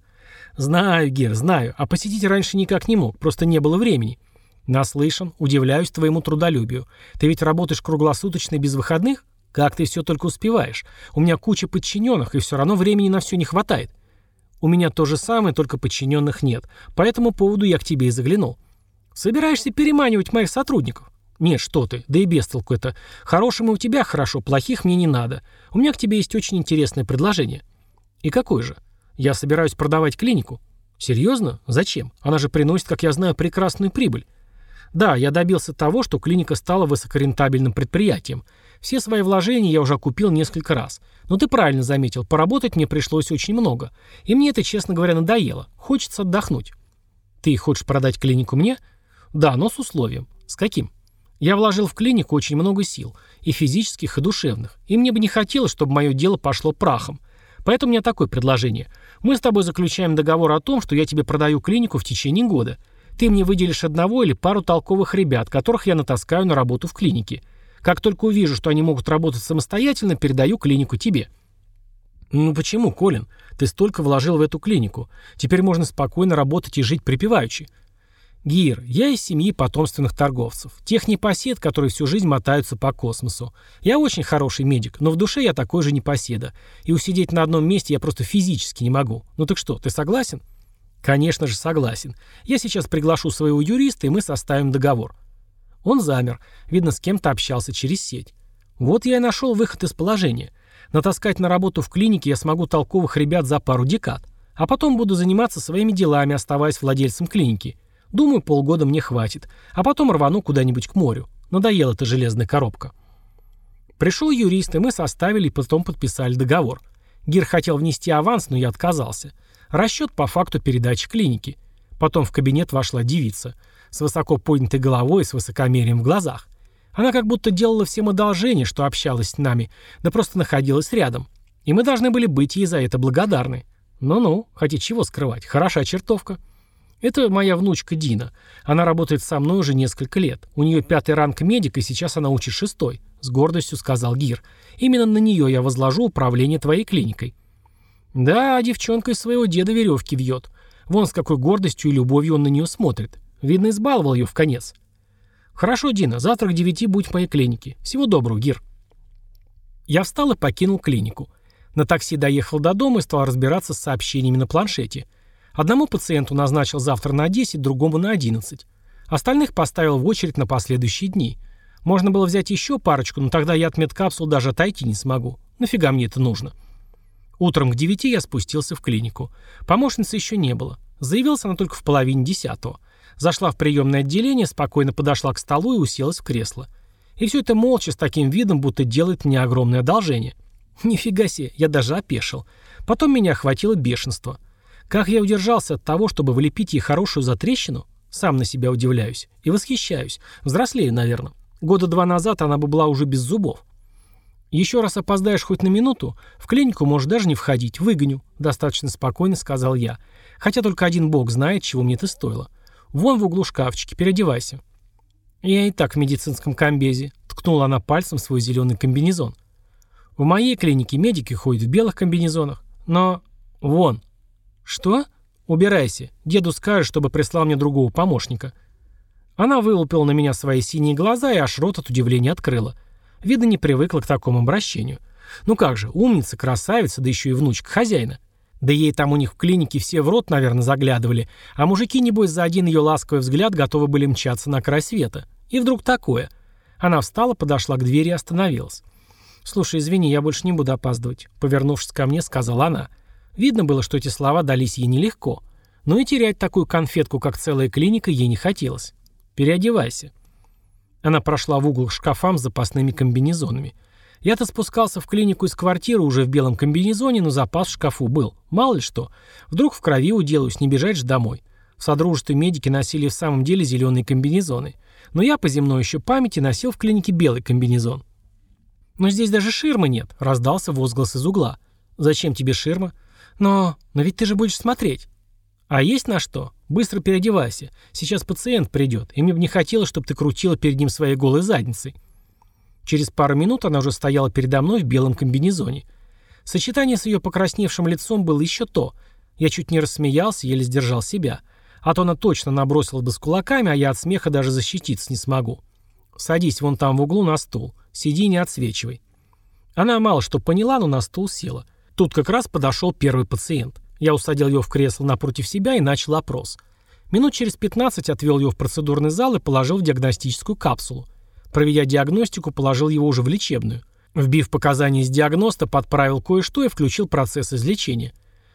«Знаю, Гир, знаю. А посетить раньше никак не мог, просто не было времени». «Наслышан. Удивляюсь твоему трудолюбию. Ты ведь работаешь круглосуточно без выходных? Как ты все только успеваешь? У меня куча подчиненных, и все равно времени на все не хватает». «У меня то же самое, только подчиненных нет. По этому поводу я к тебе и заглянул». «Собираешься переманивать моих сотрудников?» «Нет, что ты, да и без это. Хорошим и у тебя хорошо, плохих мне не надо. У меня к тебе есть очень интересное предложение». «И какое же?» «Я собираюсь продавать клинику». «Серьезно? Зачем? Она же приносит, как я знаю, прекрасную прибыль». «Да, я добился того, что клиника стала высокорентабельным предприятием. Все свои вложения я уже окупил несколько раз. Но ты правильно заметил, поработать мне пришлось очень много. И мне это, честно говоря, надоело. Хочется отдохнуть». «Ты хочешь продать клинику мне?» «Да, но с условием». «С каким?» Я вложил в клинику очень много сил, и физических, и душевных, и мне бы не хотелось, чтобы мое дело пошло прахом. Поэтому у меня такое предложение. Мы с тобой заключаем договор о том, что я тебе продаю клинику в течение года. Ты мне выделишь одного или пару толковых ребят, которых я натаскаю на работу в клинике. Как только увижу, что они могут работать самостоятельно, передаю клинику тебе». «Ну почему, Колин? Ты столько вложил в эту клинику. Теперь можно спокойно работать и жить припеваючи». «Гир, я из семьи потомственных торговцев. Тех непосед, которые всю жизнь мотаются по космосу. Я очень хороший медик, но в душе я такой же непоседа. И усидеть на одном месте я просто физически не могу. Ну так что, ты согласен?» «Конечно же согласен. Я сейчас приглашу своего юриста, и мы составим договор». Он замер. Видно, с кем-то общался через сеть. Вот я и нашел выход из положения. Натаскать на работу в клинике я смогу толковых ребят за пару декад. А потом буду заниматься своими делами, оставаясь владельцем клиники. Думаю, полгода мне хватит. А потом рвану куда-нибудь к морю. Надоела эта железная коробка. Пришел юрист, и мы составили и потом подписали договор. Гир хотел внести аванс, но я отказался. Расчет по факту передачи клиники. Потом в кабинет вошла девица. С высоко поднятой головой и с высокомерием в глазах. Она как будто делала всем одолжение, что общалась с нами, да просто находилась рядом. И мы должны были быть ей за это благодарны. Ну-ну, хотите чего скрывать, хороша чертовка. Это моя внучка Дина. Она работает со мной уже несколько лет. У нее пятый ранг медика, и сейчас она учит шестой. С гордостью сказал Гир. Именно на нее я возложу управление твоей клиникой. Да, девчонка из своего деда веревки вьет. Вон с какой гордостью и любовью он на нее смотрит. Видно, избаловал ее в конец. «Хорошо, Дина, завтра к девяти будь в моей клинике. Всего доброго, Гир». Я встал и покинул клинику. На такси доехал до дома и стал разбираться с сообщениями на планшете. Одному пациенту назначил завтра на 10, другому на 11. Остальных поставил в очередь на последующие дни. Можно было взять еще парочку, но тогда я от медкапсул даже отойти не смогу. Нафига мне это нужно? Утром к 9 я спустился в клинику. Помощницы еще не было. Заявился она только в половине десятого. Зашла в приемное отделение, спокойно подошла к столу и уселась в кресло. И все это молча, с таким видом, будто делает мне огромное одолжение. Нифига себе, я даже опешил. Потом меня охватило бешенство. Как я удержался от того, чтобы влепить ей хорошую затрещину? Сам на себя удивляюсь. И восхищаюсь. Взрослею, наверное. Года два назад она бы была уже без зубов. «Еще раз опоздаешь хоть на минуту, в клинику можешь даже не входить, выгоню», — достаточно спокойно сказал я. «Хотя только один бог знает, чего мне это стоило. Вон в углу шкафчики, переодевайся». «Я и так в медицинском комбезе», — ткнула она пальцем свой зеленый комбинезон. «В моей клинике медики ходят в белых комбинезонах, но... Вон». «Что?» «Убирайся. Деду скажешь, чтобы прислал мне другого помощника». Она вылупила на меня свои синие глаза и аж рот от удивления открыла. Видно, не привыкла к такому обращению. Ну как же, умница, красавица, да еще и внучка хозяина. Да ей там у них в клинике все в рот, наверное, заглядывали, а мужики, небось, за один ее ласковый взгляд готовы были мчаться на край света. И вдруг такое. Она встала, подошла к двери и остановилась. «Слушай, извини, я больше не буду опаздывать», — повернувшись ко мне, сказала она. Видно было, что эти слова дались ей нелегко. Но и терять такую конфетку, как целая клиника, ей не хотелось. «Переодевайся». Она прошла в угол к шкафам с запасными комбинезонами. Я-то спускался в клинику из квартиры уже в белом комбинезоне, но запас в шкафу был. Мало ли что. Вдруг в крови уделаюсь, не бежать же домой. В Содружестве медики носили в самом деле зеленые комбинезоны. Но я по земной еще памяти носил в клинике белый комбинезон. «Но здесь даже ширмы нет», — раздался возглас из угла. «Зачем тебе ширма?» «Но... но ведь ты же будешь смотреть». «А есть на что? Быстро переодевайся. Сейчас пациент придет, и мне бы не хотелось, чтобы ты крутила перед ним своей голой задницей». Через пару минут она уже стояла передо мной в белом комбинезоне. Сочетание с ее покрасневшим лицом было еще то. Я чуть не рассмеялся, еле сдержал себя. А то она точно набросилась бы с кулаками, а я от смеха даже защититься не смогу. Садись вон там в углу на стул. Сиди и не отсвечивай. Она мало что поняла, но на стул села. Тут как раз подошел первый пациент. Я усадил ее в кресло напротив себя и начал опрос. Минут через 15 отвел ее в процедурный зал и положил в диагностическую капсулу. Проведя диагностику, положил его уже в лечебную. Вбив показания из диагноста, подправил кое-что и включил процесс излечения.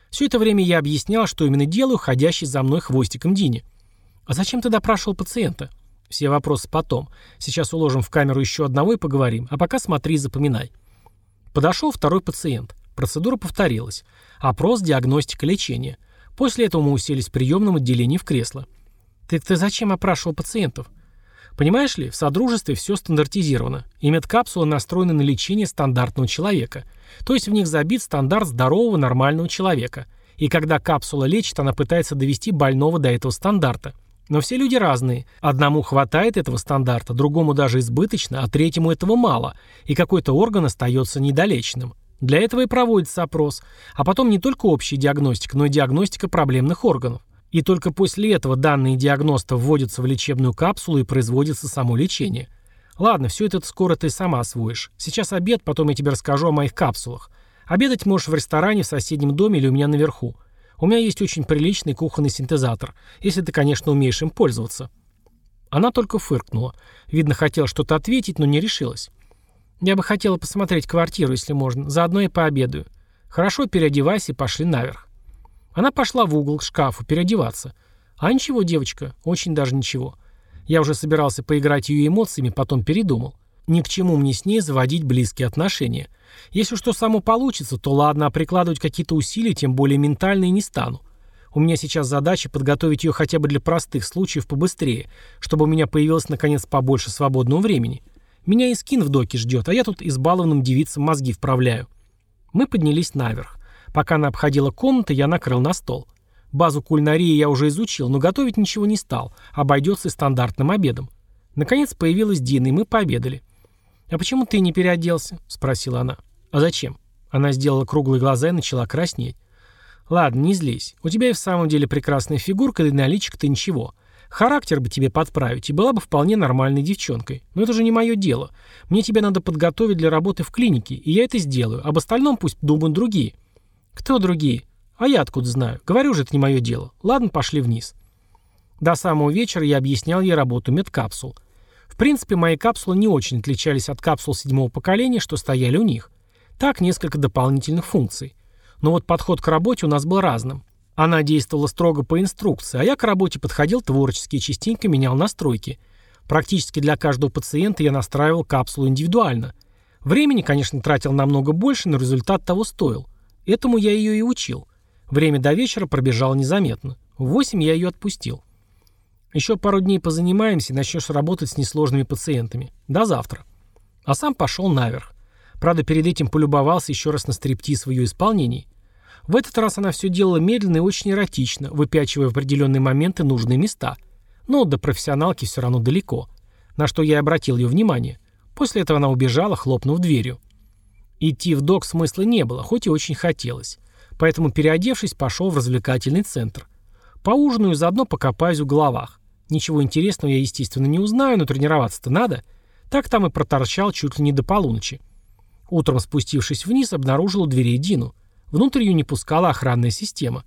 Все это время я объяснял, что именно делаю, ходящий за мной хвостиком Дине. «А зачем ты допрашивал пациента?» «Все вопросы потом. Сейчас уложим в камеру еще одного и поговорим. А пока смотри и запоминай». Подошел второй пациент. Процедура повторилась. Опрос, диагностика, лечение. После этого мы уселись в приемном отделении в кресло. «Ты, ты зачем опрашивал пациентов?» Понимаешь ли, в Содружестве все стандартизировано, и медкапсулы настроены на лечение стандартного человека. То есть в них забит стандарт здорового нормального человека. И когда капсула лечит, она пытается довести больного до этого стандарта. Но все люди разные. Одному хватает этого стандарта, другому даже избыточно, а третьему этого мало, и какой-то орган остается недолеченным. Для этого и проводится опрос. А потом не только общая диагностика, но и диагностика проблемных органов. И только после этого данные диагноста вводятся в лечебную капсулу и производится само лечение. Ладно, все это скоро ты сама освоишь. Сейчас обед, потом я тебе расскажу о моих капсулах. Обедать можешь в ресторане в соседнем доме или у меня наверху. У меня есть очень приличный кухонный синтезатор, если ты, конечно, умеешь им пользоваться. Она только фыркнула. Видно, хотела что-то ответить, но не решилась. Я бы хотела посмотреть квартиру, если можно. Заодно и пообедаю. Хорошо, переодевайся и пошли наверх. Она пошла в угол к шкафу переодеваться. А ничего, девочка, очень даже ничего. Я уже собирался поиграть ее эмоциями, потом передумал. Ни к чему мне с ней заводить близкие отношения. Если что само получится, то ладно, а прикладывать какие-то усилия, тем более ментальные, не стану. У меня сейчас задача подготовить ее хотя бы для простых случаев побыстрее, чтобы у меня появилось наконец побольше свободного времени. Меня и скин в доке ждет, а я тут избалованным девицам мозги вправляю. Мы поднялись наверх. Пока она обходила комнаты, я накрыл на стол. Базу кулинарии я уже изучил, но готовить ничего не стал. Обойдется стандартным обедом. Наконец появилась Дина, и мы пообедали. «А почему ты не переоделся?» – спросила она. «А зачем?» Она сделала круглые глаза и начала краснеть. «Ладно, не злись. У тебя и в самом деле прекрасная фигурка, да и на личико-то ничего. Характер бы тебе подправить, и была бы вполне нормальной девчонкой. Но это же не мое дело. Мне тебя надо подготовить для работы в клинике, и я это сделаю. Об остальном пусть думают другие». «Кто другие?» «А я откуда знаю? Говорю же, это не мое дело. Ладно, пошли вниз». До самого вечера я объяснял ей работу медкапсул. В принципе, мои капсулы не очень отличались от капсул седьмого поколения, что стояли у них. Так, несколько дополнительных функций. Но вот подход к работе у нас был разным. Она действовала строго по инструкции, а я к работе подходил творчески и частенько менял настройки. Практически для каждого пациента я настраивал капсулу индивидуально. Времени, конечно, тратил намного больше, но результат того стоил. Этому я ее и учил. Время до вечера пробежало незаметно. В 8 я ее отпустил. Еще пару дней позанимаемся и начнешь работать с несложными пациентами. До завтра. А сам пошел наверх. Правда, перед этим полюбовался еще раз на стриптиз в ее исполнении. В этот раз она все делала медленно и очень эротично, выпячивая в определенные моменты нужные места. Но до профессионалки все равно далеко. На что я обратил ее внимание. После этого она убежала, хлопнув дверью. Идти в док смысла не было, хоть и очень хотелось. Поэтому, переодевшись, пошел в развлекательный центр. Поужинаю и заодно покопаюсь в головах. Ничего интересного я, естественно, не узнаю, но тренироваться-то надо. Так там и проторчал чуть ли не до полуночи. Утром, спустившись вниз, обнаружил у дверей Дину. Внутрь ее не пускала охранная система.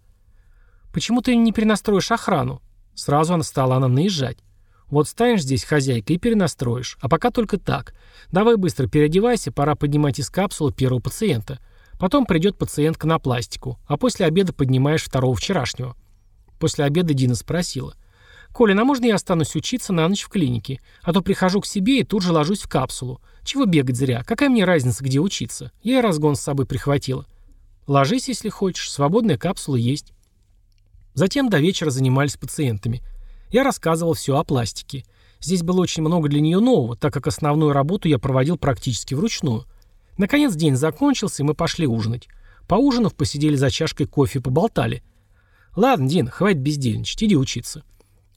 «Почему ты не перенастроишь охрану?» Сразу она стала она наезжать. «Вот станешь здесь хозяйкой и перенастроишь. А пока только так. Давай быстро переодевайся, пора поднимать из капсулы первого пациента. Потом придет пациентка на пластику, а после обеда поднимаешь второго вчерашнего». После обеда Дина спросила. «Колин, а можно я останусь учиться на ночь в клинике? А то прихожу к себе и тут же ложусь в капсулу. Чего бегать зря? Какая мне разница, где учиться? Я и разгон с собой прихватила». Ложись, если хочешь, свободная капсула есть. Затем до вечера занимались пациентами. Я рассказывал все о пластике. Здесь было очень много для нее нового, так как основную работу я проводил практически вручную. Наконец день закончился, и мы пошли ужинать. Поужинав, посидели за чашкой кофе и поболтали. «Ладно, Дин, хватит бездельничать, иди учиться».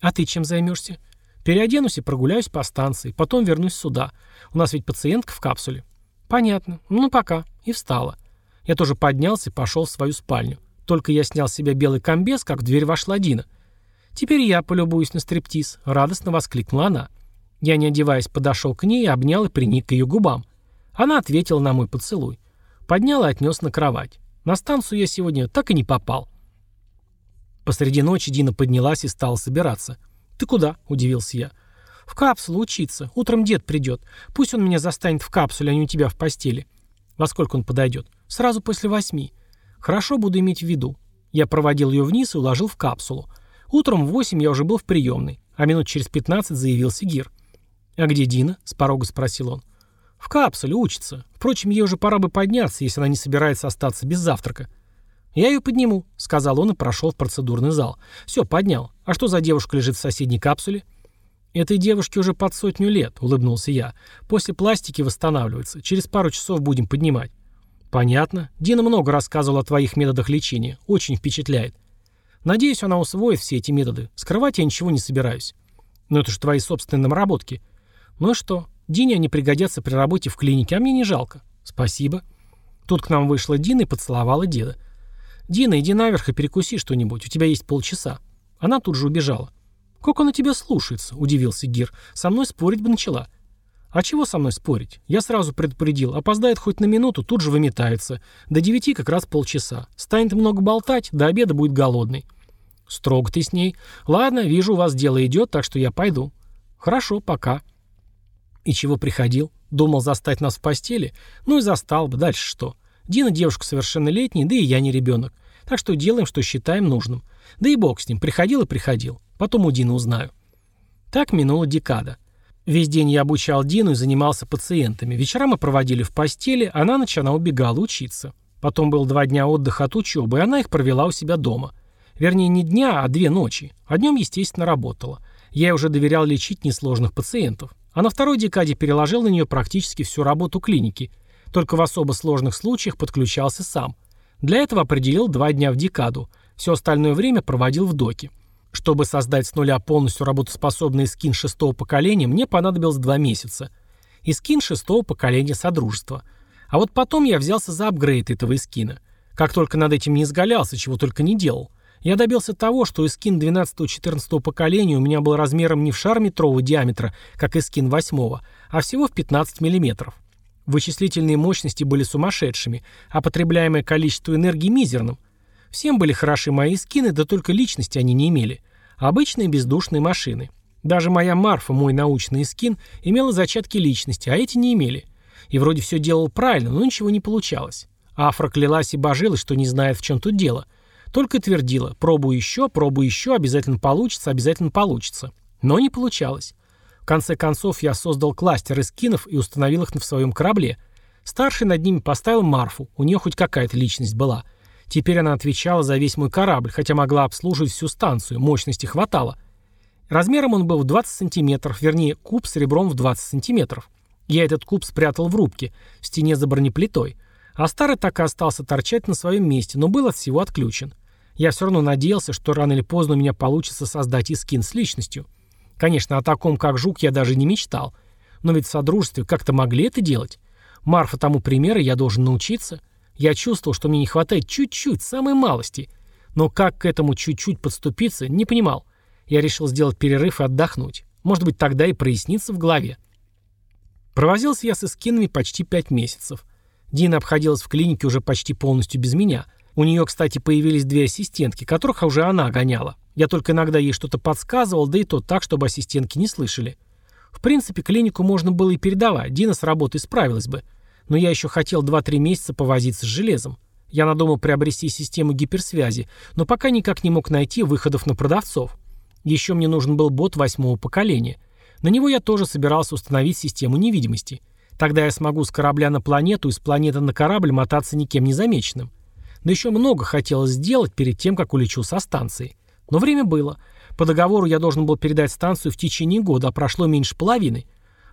«А ты чем займешься?» «Переоденусь и прогуляюсь по станции, потом вернусь сюда. У нас ведь пациентка в капсуле». «Понятно. Ну, пока». И встала. Я тоже поднялся и пошел в свою спальню. Только я снял с себя белый комбез, как в дверь вошла Дина. «Теперь я полюбуюсь на стриптиз», — радостно воскликнула она. Я, не одеваясь, подошел к ней, обнял и приник к ее губам. Она ответила на мой поцелуй. Поднял и отнес на кровать. На станцию я сегодня так и не попал. Посреди ночи Дина поднялась и стала собираться. «Ты куда?» – удивился я. «В капсулу учиться. Утром дед придет. Пусть он меня застанет в капсуле, а не у тебя в постели». «Во сколько он подойдет?» Сразу после восьми. Хорошо буду иметь в виду. Я проводил ее вниз и уложил в капсулу. Утром в восемь я уже был в приемной, а минут через пятнадцать заявился Гир. «А где Дина?» — с порога спросил он. «В капсуле учится. Впрочем, ей уже пора бы подняться, если она не собирается остаться без завтрака». «Я ее подниму», — сказал он и прошел в процедурный зал. «Все, поднял. А что за девушка лежит в соседней капсуле?» «Этой девушке уже под сотню лет», — улыбнулся я. «После пластики восстанавливается. Через пару часов будем поднимать». «Понятно. Дина много рассказывала о твоих методах лечения. Очень впечатляет. Надеюсь, она усвоит все эти методы. Скрывать я ничего не собираюсь. Но это же твои собственные наработки. Ну и что? Дине они пригодятся при работе в клинике, а мне не жалко. Спасибо. Тут к нам вышла Дина и поцеловала деда. «Дина, иди наверх и перекуси что-нибудь, у тебя есть полчаса». Она тут же убежала. «Как она тебя слушается?» – удивился Гир. «Со мной спорить бы начала». «А чего со мной спорить? Я сразу предупредил. Опоздает хоть на минуту, тут же выметается. До девяти как раз полчаса. Станет много болтать, до обеда будет голодный». «Строго ты с ней. Ладно, вижу, у вас дело идет, так что я пойду». «Хорошо, пока». «И чего приходил? Думал застать нас в постели? Ну и застал бы. Дальше что? Дина девушка совершеннолетняя, да и я не ребенок. Так что делаем, что считаем нужным. Да и бог с ним. Приходил и приходил. Потом у Дины узнаю». Так минула декада. Весь день я обучал Дину и занимался пациентами. Вечера мы проводили в постели, а на ночь она убегала учиться. Потом был два дня отдыха от учебы, и она их провела у себя дома. Вернее, не дня, а две ночи. А днем, естественно, работала. Я уже доверял лечить несложных пациентов. А на второй декаде переложил на нее практически всю работу клиники. Только в особо сложных случаях подключался сам. Для этого определил два дня в декаду. Все остальное время проводил в доке. Чтобы создать с нуля полностью работоспособный скин шестого поколения, мне понадобилось два месяца. И скин шестого поколения Содружества. А вот потом я взялся за апгрейд этого эскина. Как только над этим не изгалялся, чего только не делал. Я добился того, что эскин 12-14 поколения у меня был размером не в шар метрового диаметра, как эскин 8 а всего в 15 мм. Вычислительные мощности были сумасшедшими, а потребляемое количество энергии мизерным – Всем были хороши мои скины, да только личности они не имели. Обычные бездушные машины. Даже моя Марфа, мой научный скин, имела зачатки личности, а эти не имели. И вроде все делал правильно, но ничего не получалось. Афра клялась и божилась, что не знает, в чем тут дело. Только твердила, пробую еще, пробую еще, обязательно получится, обязательно получится. Но не получалось. В конце концов, я создал кластер из скинов и установил их в своем корабле. Старший над ними поставил Марфу, у нее хоть какая-то личность была. Теперь она отвечала за весь мой корабль, хотя могла обслуживать всю станцию, мощности хватало. Размером он был в 20 сантиметров, вернее, куб с ребром в 20 сантиметров. Я этот куб спрятал в рубке, в стене за бронеплитой. А старый так и остался торчать на своем месте, но был от всего отключен. Я все равно надеялся, что рано или поздно у меня получится создать и скин с личностью. Конечно, о таком, как Жук, я даже не мечтал. Но ведь в Содружестве как-то могли это делать. Марфа тому примеры я должен научиться. Я чувствовал, что мне не хватает чуть-чуть, самой малости. Но как к этому чуть-чуть подступиться, не понимал. Я решил сделать перерыв и отдохнуть. Может быть, тогда и прояснится в голове. Провозился я с эскинами почти пять месяцев. Дина обходилась в клинике уже почти полностью без меня. У нее, кстати, появились две ассистентки, которых уже она гоняла. Я только иногда ей что-то подсказывал, да и то так, чтобы ассистентки не слышали. В принципе, клинику можно было и передавать, Дина с работой справилась бы. Но я еще хотел 2-3 месяца повозиться с железом. Я надумал приобрести систему гиперсвязи, но пока никак не мог найти выходов на продавцов. Еще мне нужен был бот восьмого поколения. На него я тоже собирался установить систему невидимости. Тогда я смогу с корабля на планету и с планеты на корабль мотаться никем не замеченным. Да еще много хотелось сделать перед тем, как улечу со станции. Но время было. По договору я должен был передать станцию в течение года, а прошло меньше половины.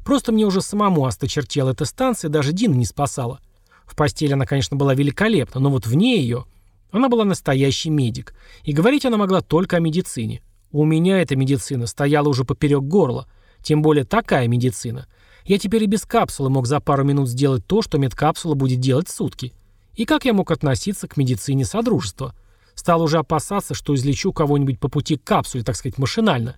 Просто мне уже самому осточертела эта станция, даже Дина не спасала. В постели она, конечно, была великолепна, но вот вне ее... Она была настоящий медик. И говорить она могла только о медицине. У меня эта медицина стояла уже поперек горла. Тем более такая медицина. Я теперь и без капсулы мог за пару минут сделать то, что медкапсула будет делать сутки. И как я мог относиться к медицине Содружества? Стал уже опасаться, что излечу кого-нибудь по пути к капсуле, так сказать, машинально.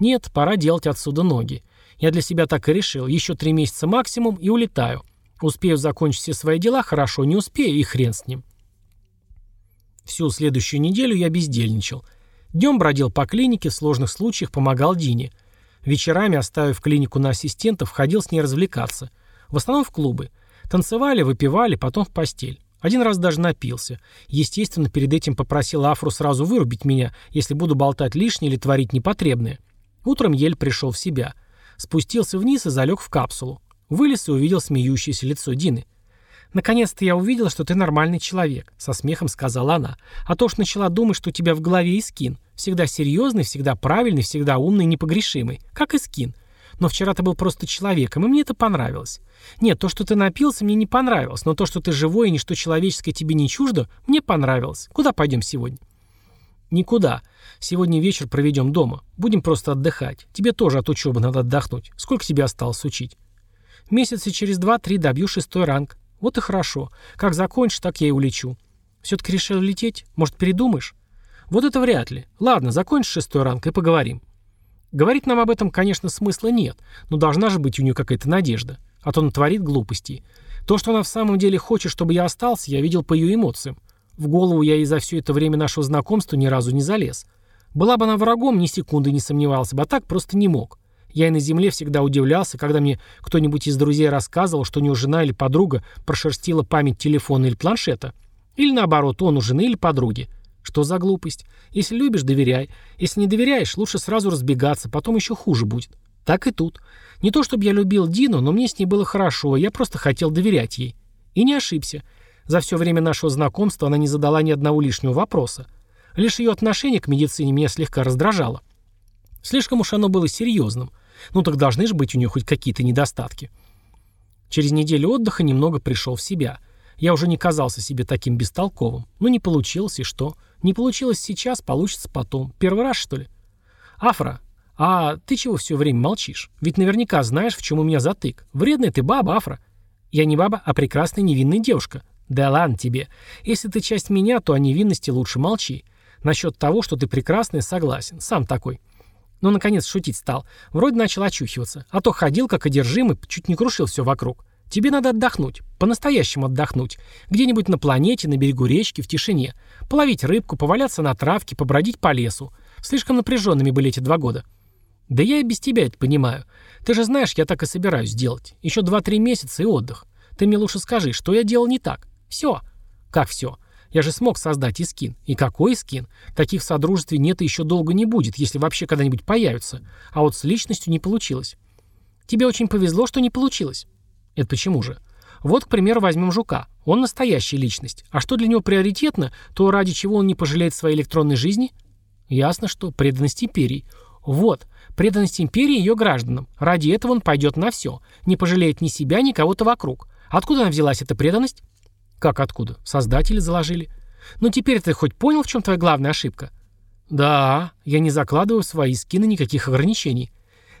Нет, пора делать отсюда ноги. Я для себя так и решил. Еще три месяца максимум и улетаю. Успею закончить все свои дела, хорошо, не успею и хрен с ним. Всю следующую неделю я бездельничал. Днем бродил по клинике, в сложных случаях помогал Дине. Вечерами, оставив клинику на ассистентов, ходил с ней развлекаться. В основном в клубы. Танцевали, выпивали, потом в постель. Один раз даже напился. Естественно, перед этим попросил Афру сразу вырубить меня, если буду болтать лишнее или творить непотребное. Утром еле пришел в себя. Спустился вниз и залег в капсулу. Вылез и увидел смеющееся лицо Дины. «Наконец-то я увидела, что ты нормальный человек», — со смехом сказала она. «А то ж начала думать, что у тебя в голове и скин. Всегда серьезный, всегда правильный, всегда умный непогрешимый. Как и скин. Но вчера ты был просто человеком, и мне это понравилось. Нет, то, что ты напился, мне не понравилось, но то, что ты живой и ничто человеческое тебе не чуждо, мне понравилось. Куда пойдем сегодня?» «Никуда. Сегодня вечер проведем дома. Будем просто отдыхать. Тебе тоже от учебы надо отдохнуть. Сколько тебе осталось учить?» «Месяца через два-три добью шестой ранг. Вот и хорошо. Как закончишь, так я и улечу. Все-таки решил лететь? Может, передумаешь? Вот это вряд ли. Ладно, закончишь шестой ранг и поговорим. Говорить нам об этом, конечно, смысла нет, но должна же быть у нее какая-то надежда. А то она творит глупости. То, что она в самом деле хочет, чтобы я остался, я видел по ее эмоциям. В голову я и за все это время нашего знакомства ни разу не залез. Была бы она врагом, ни секунды не сомневался бы, а так просто не мог. Я и на земле всегда удивлялся, когда мне кто-нибудь из друзей рассказывал, что у него жена или подруга прошерстила память телефона или планшета. Или наоборот, он у жены или подруги. Что за глупость? Если любишь, доверяй. Если не доверяешь, лучше сразу разбегаться, потом еще хуже будет. Так и тут. Не то чтобы я любил Дину, но мне с ней было хорошо, я просто хотел доверять ей. И не ошибся. За все время нашего знакомства она не задала ни одного лишнего вопроса. Лишь ее отношение к медицине меня слегка раздражало. Слишком уж оно было серьезным. Ну так должны же быть у нее хоть какие-то недостатки. Через неделю отдыха немного пришел в себя. Я уже не казался себе таким бестолковым. Ну не получилось, и что? Не получилось сейчас, получится потом. Первый раз, что ли? Афра, а ты чего все время молчишь? Ведь наверняка знаешь, в чем у меня затык. Вредная ты баба, Афра. Я не баба, а прекрасная невинная девушка. Да ладно тебе. Если ты часть меня, то о невинности лучше молчи. Насчет того, что ты прекрасная, согласен. Сам такой. Ну, наконец, шутить стал. Вроде начал очухиваться. А то ходил, как одержимый, чуть не крушил все вокруг. Тебе надо отдохнуть. По-настоящему отдохнуть. Где-нибудь на планете, на берегу речки, в тишине. Половить рыбку, поваляться на травке, побродить по лесу. Слишком напряженными были эти два года. Да я и без тебя это понимаю. Ты же знаешь, я так и собираюсь делать. Еще два-три месяца и отдых. Ты мне лучше скажи, что я делал не так? Все. Как все? Я же смог создать и скин. И какой скин? Таких в Содружестве нет и еще долго не будет, если вообще когда-нибудь появятся. А вот с личностью не получилось. Тебе очень повезло, что не получилось. Это почему же? Вот, к примеру, возьмем Жука. Он настоящая личность. А что для него приоритетно, то ради чего он не пожалеет своей электронной жизни? Ясно, что преданность империи. Вот, преданность империи ее гражданам. Ради этого он пойдет на все. Не пожалеет ни себя, ни кого-то вокруг. Откуда она взялась, эта преданность? Как откуда? Создатели заложили. Ну теперь ты хоть понял, в чем твоя главная ошибка? Да, я не закладываю в свои скины никаких ограничений.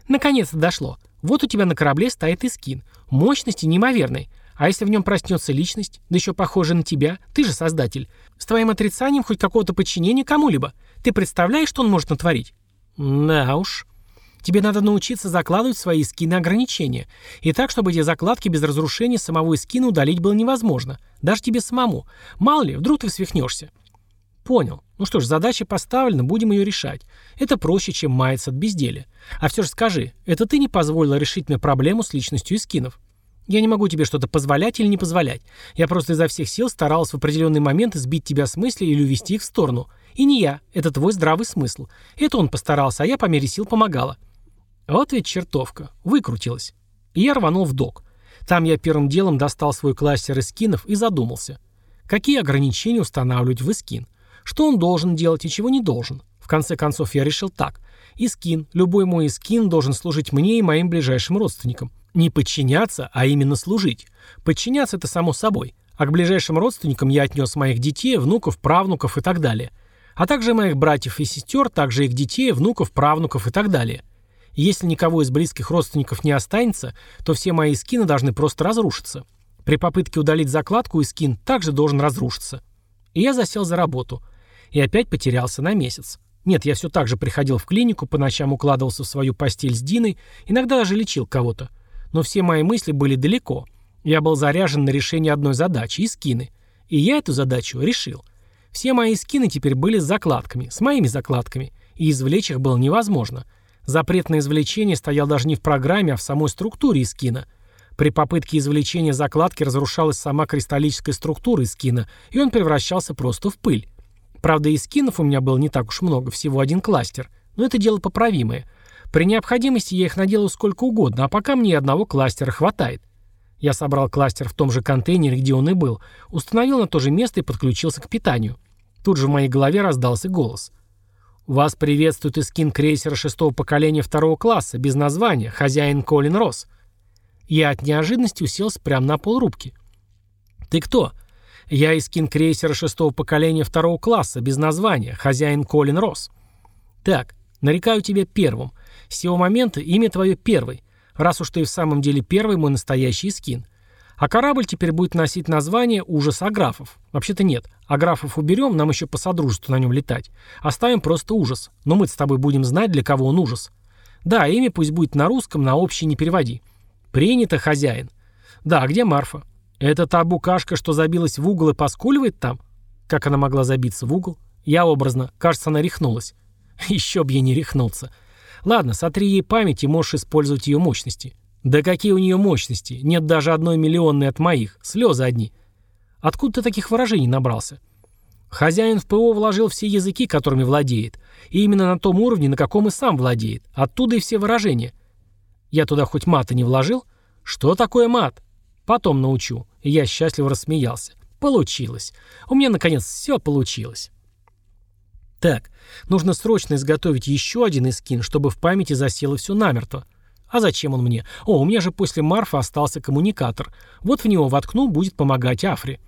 Наконец-то дошло. Вот у тебя на корабле стоит и скин. Мощности неимоверной. А если в нем проснется личность, да еще похожая на тебя, ты же создатель, с твоим отрицанием хоть какого-то подчинения кому-либо, ты представляешь, что он может натворить? Да уж. Тебе надо научиться закладывать свои скины ограничения. И так, чтобы эти закладки без разрушения самого скина удалить было невозможно. Даже тебе самому. Мало ли, вдруг ты свихнешься. Понял. Ну что ж, задача поставлена, будем ее решать. Это проще, чем маяться от безделия. А все же скажи, это ты не позволила решить мне проблему с личностью скинов? Я не могу тебе что-то позволять или не позволять. Я просто изо всех сил старалась в определенный момент сбить тебя с мысли или увести их в сторону. И не я, это твой здравый смысл. Это он постарался, а я по мере сил помогала. Вот ведь чертовка. Выкрутилась. И я рванул в док. Там я первым делом достал свой кластер из скинов и задумался. Какие ограничения устанавливать в эскин? Что он должен делать и чего не должен? В конце концов я решил так. Искин, любой мой искин должен служить мне и моим ближайшим родственникам. Не подчиняться, а именно служить. Подчиняться это само собой. А к ближайшим родственникам я отнес моих детей, внуков, правнуков и так далее. А также моих братьев и сестер, также их детей, внуков, правнуков и так далее. Если никого из близких родственников не останется, то все мои скины должны просто разрушиться. При попытке удалить закладку и скин также должен разрушиться. И я засел за работу. И опять потерялся на месяц. Нет, я все так же приходил в клинику, по ночам укладывался в свою постель с Диной, иногда даже лечил кого-то. Но все мои мысли были далеко. Я был заряжен на решение одной задачи – и скины. И я эту задачу решил. Все мои скины теперь были с закладками, с моими закладками, и извлечь их было невозможно – Запрет на извлечение стоял даже не в программе, а в самой структуре эскина. При попытке извлечения закладки разрушалась сама кристаллическая структура эскина, и он превращался просто в пыль. Правда, эскинов у меня было не так уж много, всего один кластер, но это дело поправимое. При необходимости я их наделаю сколько угодно, а пока мне одного кластера хватает. Я собрал кластер в том же контейнере, где он и был, установил на то же место и подключился к питанию. Тут же в моей голове раздался голос – вас приветствует эскин крейсера шестого поколения второго класса, без названия, хозяин Колин Росс. Я от неожиданности уселся прямо на пол рубки. Ты кто? Я эскин крейсера шестого поколения второго класса, без названия, хозяин Колин Росс. Так, нарекаю тебя первым. С сего момента имя твое первый, раз уж ты в самом деле первый мой настоящий эскин. А корабль теперь будет носить название «Ужас Аграфов». Вообще-то нет. Аграфов уберем, нам еще по содружеству на нем летать. Оставим просто ужас. Но мы с тобой будем знать, для кого он ужас. Да, имя пусть будет на русском, на общий не переводи. Принято, хозяин. Да, а где Марфа? Это та букашка, что забилась в угол и поскуливает там? Как она могла забиться в угол? Я образно. Кажется, она рехнулась. Еще б ей не рехнуться. Ладно, сотри ей память и можешь использовать ее мощности. Да какие у нее мощности? Нет даже одной миллионной от моих. Слезы одни. Откуда ты таких выражений набрался? Хозяин в ПО вложил все языки, которыми владеет. И именно на том уровне, на каком и сам владеет. Оттуда и все выражения. Я туда хоть мата не вложил? Что такое мат? Потом научу. И я счастливо рассмеялся. Получилось. У меня, наконец, все получилось. Так, нужно срочно изготовить еще один эскин, чтобы в памяти засело все намертво. А зачем он мне? О, у меня же после Марфа остался коммуникатор. Вот в него воткну, будет помогать Афре.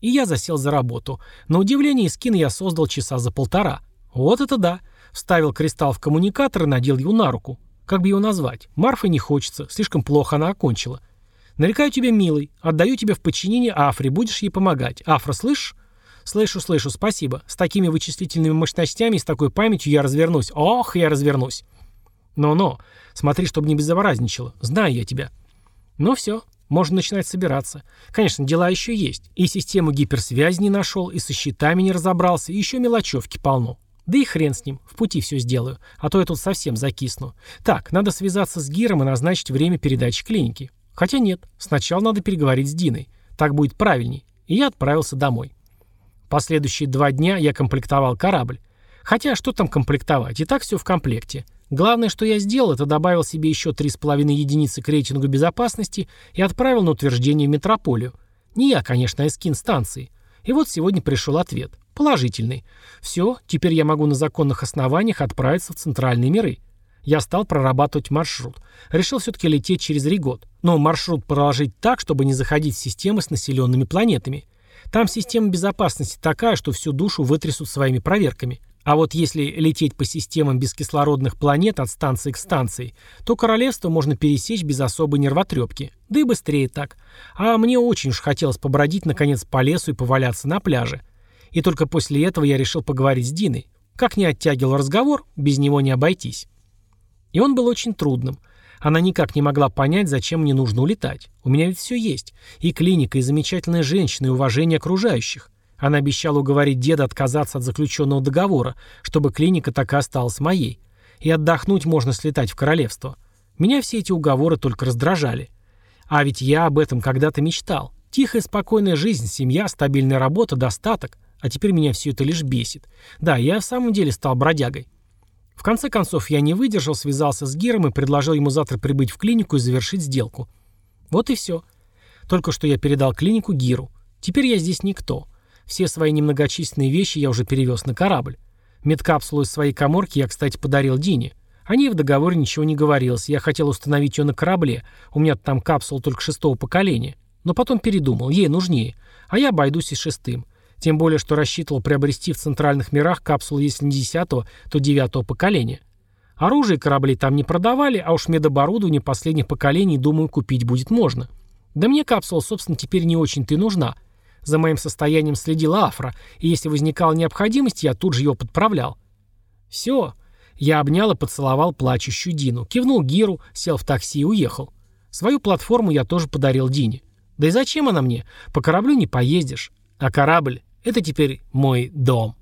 И я засел за работу. На удивление, скин я создал часа за полтора. Вот это да. Вставил кристалл в коммуникатор и надел его на руку. Как бы его назвать? Марфа не хочется, слишком плохо она окончила. Нарекаю тебя милый, отдаю тебя в подчинение Афре, будешь ей помогать. Афра, слышишь? Слышу, слышу, спасибо. С такими вычислительными мощностями и с такой памятью я развернусь. Ох, я развернусь. Но-но, смотри, чтобы не безобразничало. Знаю я тебя. Ну все, можно начинать собираться. Конечно, дела еще есть. И систему гиперсвязи не нашел, и со счетами не разобрался, и еще мелочевки полно. Да и хрен с ним, в пути все сделаю, а то я тут совсем закисну. Так, надо связаться с Гиром и назначить время передачи клиники. Хотя нет, сначала надо переговорить с Диной. Так будет правильней. И я отправился домой. Последующие два дня я комплектовал корабль. Хотя что там комплектовать, и так все в комплекте. Главное, что я сделал, это добавил себе еще 3,5 единицы к рейтингу безопасности и отправил на утверждение в метрополию. Не я, конечно, а эскин станции. И вот сегодня пришел ответ. Положительный. Все, теперь я могу на законных основаниях отправиться в центральные миры. Я стал прорабатывать маршрут. Решил все-таки лететь через Ригот. Но маршрут проложить так, чтобы не заходить в системы с населенными планетами. Там система безопасности такая, что всю душу вытрясут своими проверками. А вот если лететь по системам бескислородных планет от станции к станции, то королевство можно пересечь без особой нервотрепки. Да и быстрее так. А мне очень уж хотелось побродить, наконец, по лесу и поваляться на пляже. И только после этого я решил поговорить с Диной. Как не оттягивал разговор, без него не обойтись. И он был очень трудным. Она никак не могла понять, зачем мне нужно улетать. У меня ведь все есть. И клиника, и замечательная женщина, и уважение окружающих. Она обещала уговорить деда отказаться от заключенного договора, чтобы клиника так и осталась моей. И отдохнуть можно слетать в королевство. Меня все эти уговоры только раздражали. А ведь я об этом когда-то мечтал. Тихая, спокойная жизнь, семья, стабильная работа, достаток. А теперь меня все это лишь бесит. Да, я в самом деле стал бродягой. В конце концов, я не выдержал, связался с Гиром и предложил ему завтра прибыть в клинику и завершить сделку. Вот и все. Только что я передал клинику Гиру. Теперь я здесь никто. Все свои немногочисленные вещи я уже перевез на корабль. Медкапсулу из своей коморки я, кстати, подарил Дине. О ней в договоре ничего не говорилось. Я хотел установить ее на корабле. У меня там капсула только шестого поколения. Но потом передумал. Ей нужнее. А я обойдусь и шестым. Тем более, что рассчитывал приобрести в центральных мирах капсулу, если не десятого, то девятого поколения. Оружие корабли там не продавали, а уж медоборудование последних поколений, думаю, купить будет можно. Да мне капсула, собственно, теперь не очень-то и нужна. За моим состоянием следила Афра, и если возникала необходимость, я тут же ее подправлял. Все. Я обнял и поцеловал плачущую Дину, кивнул Гиру, сел в такси и уехал. Свою платформу я тоже подарил Дине. Да и зачем она мне? По кораблю не поездишь. А корабль — это теперь мой дом.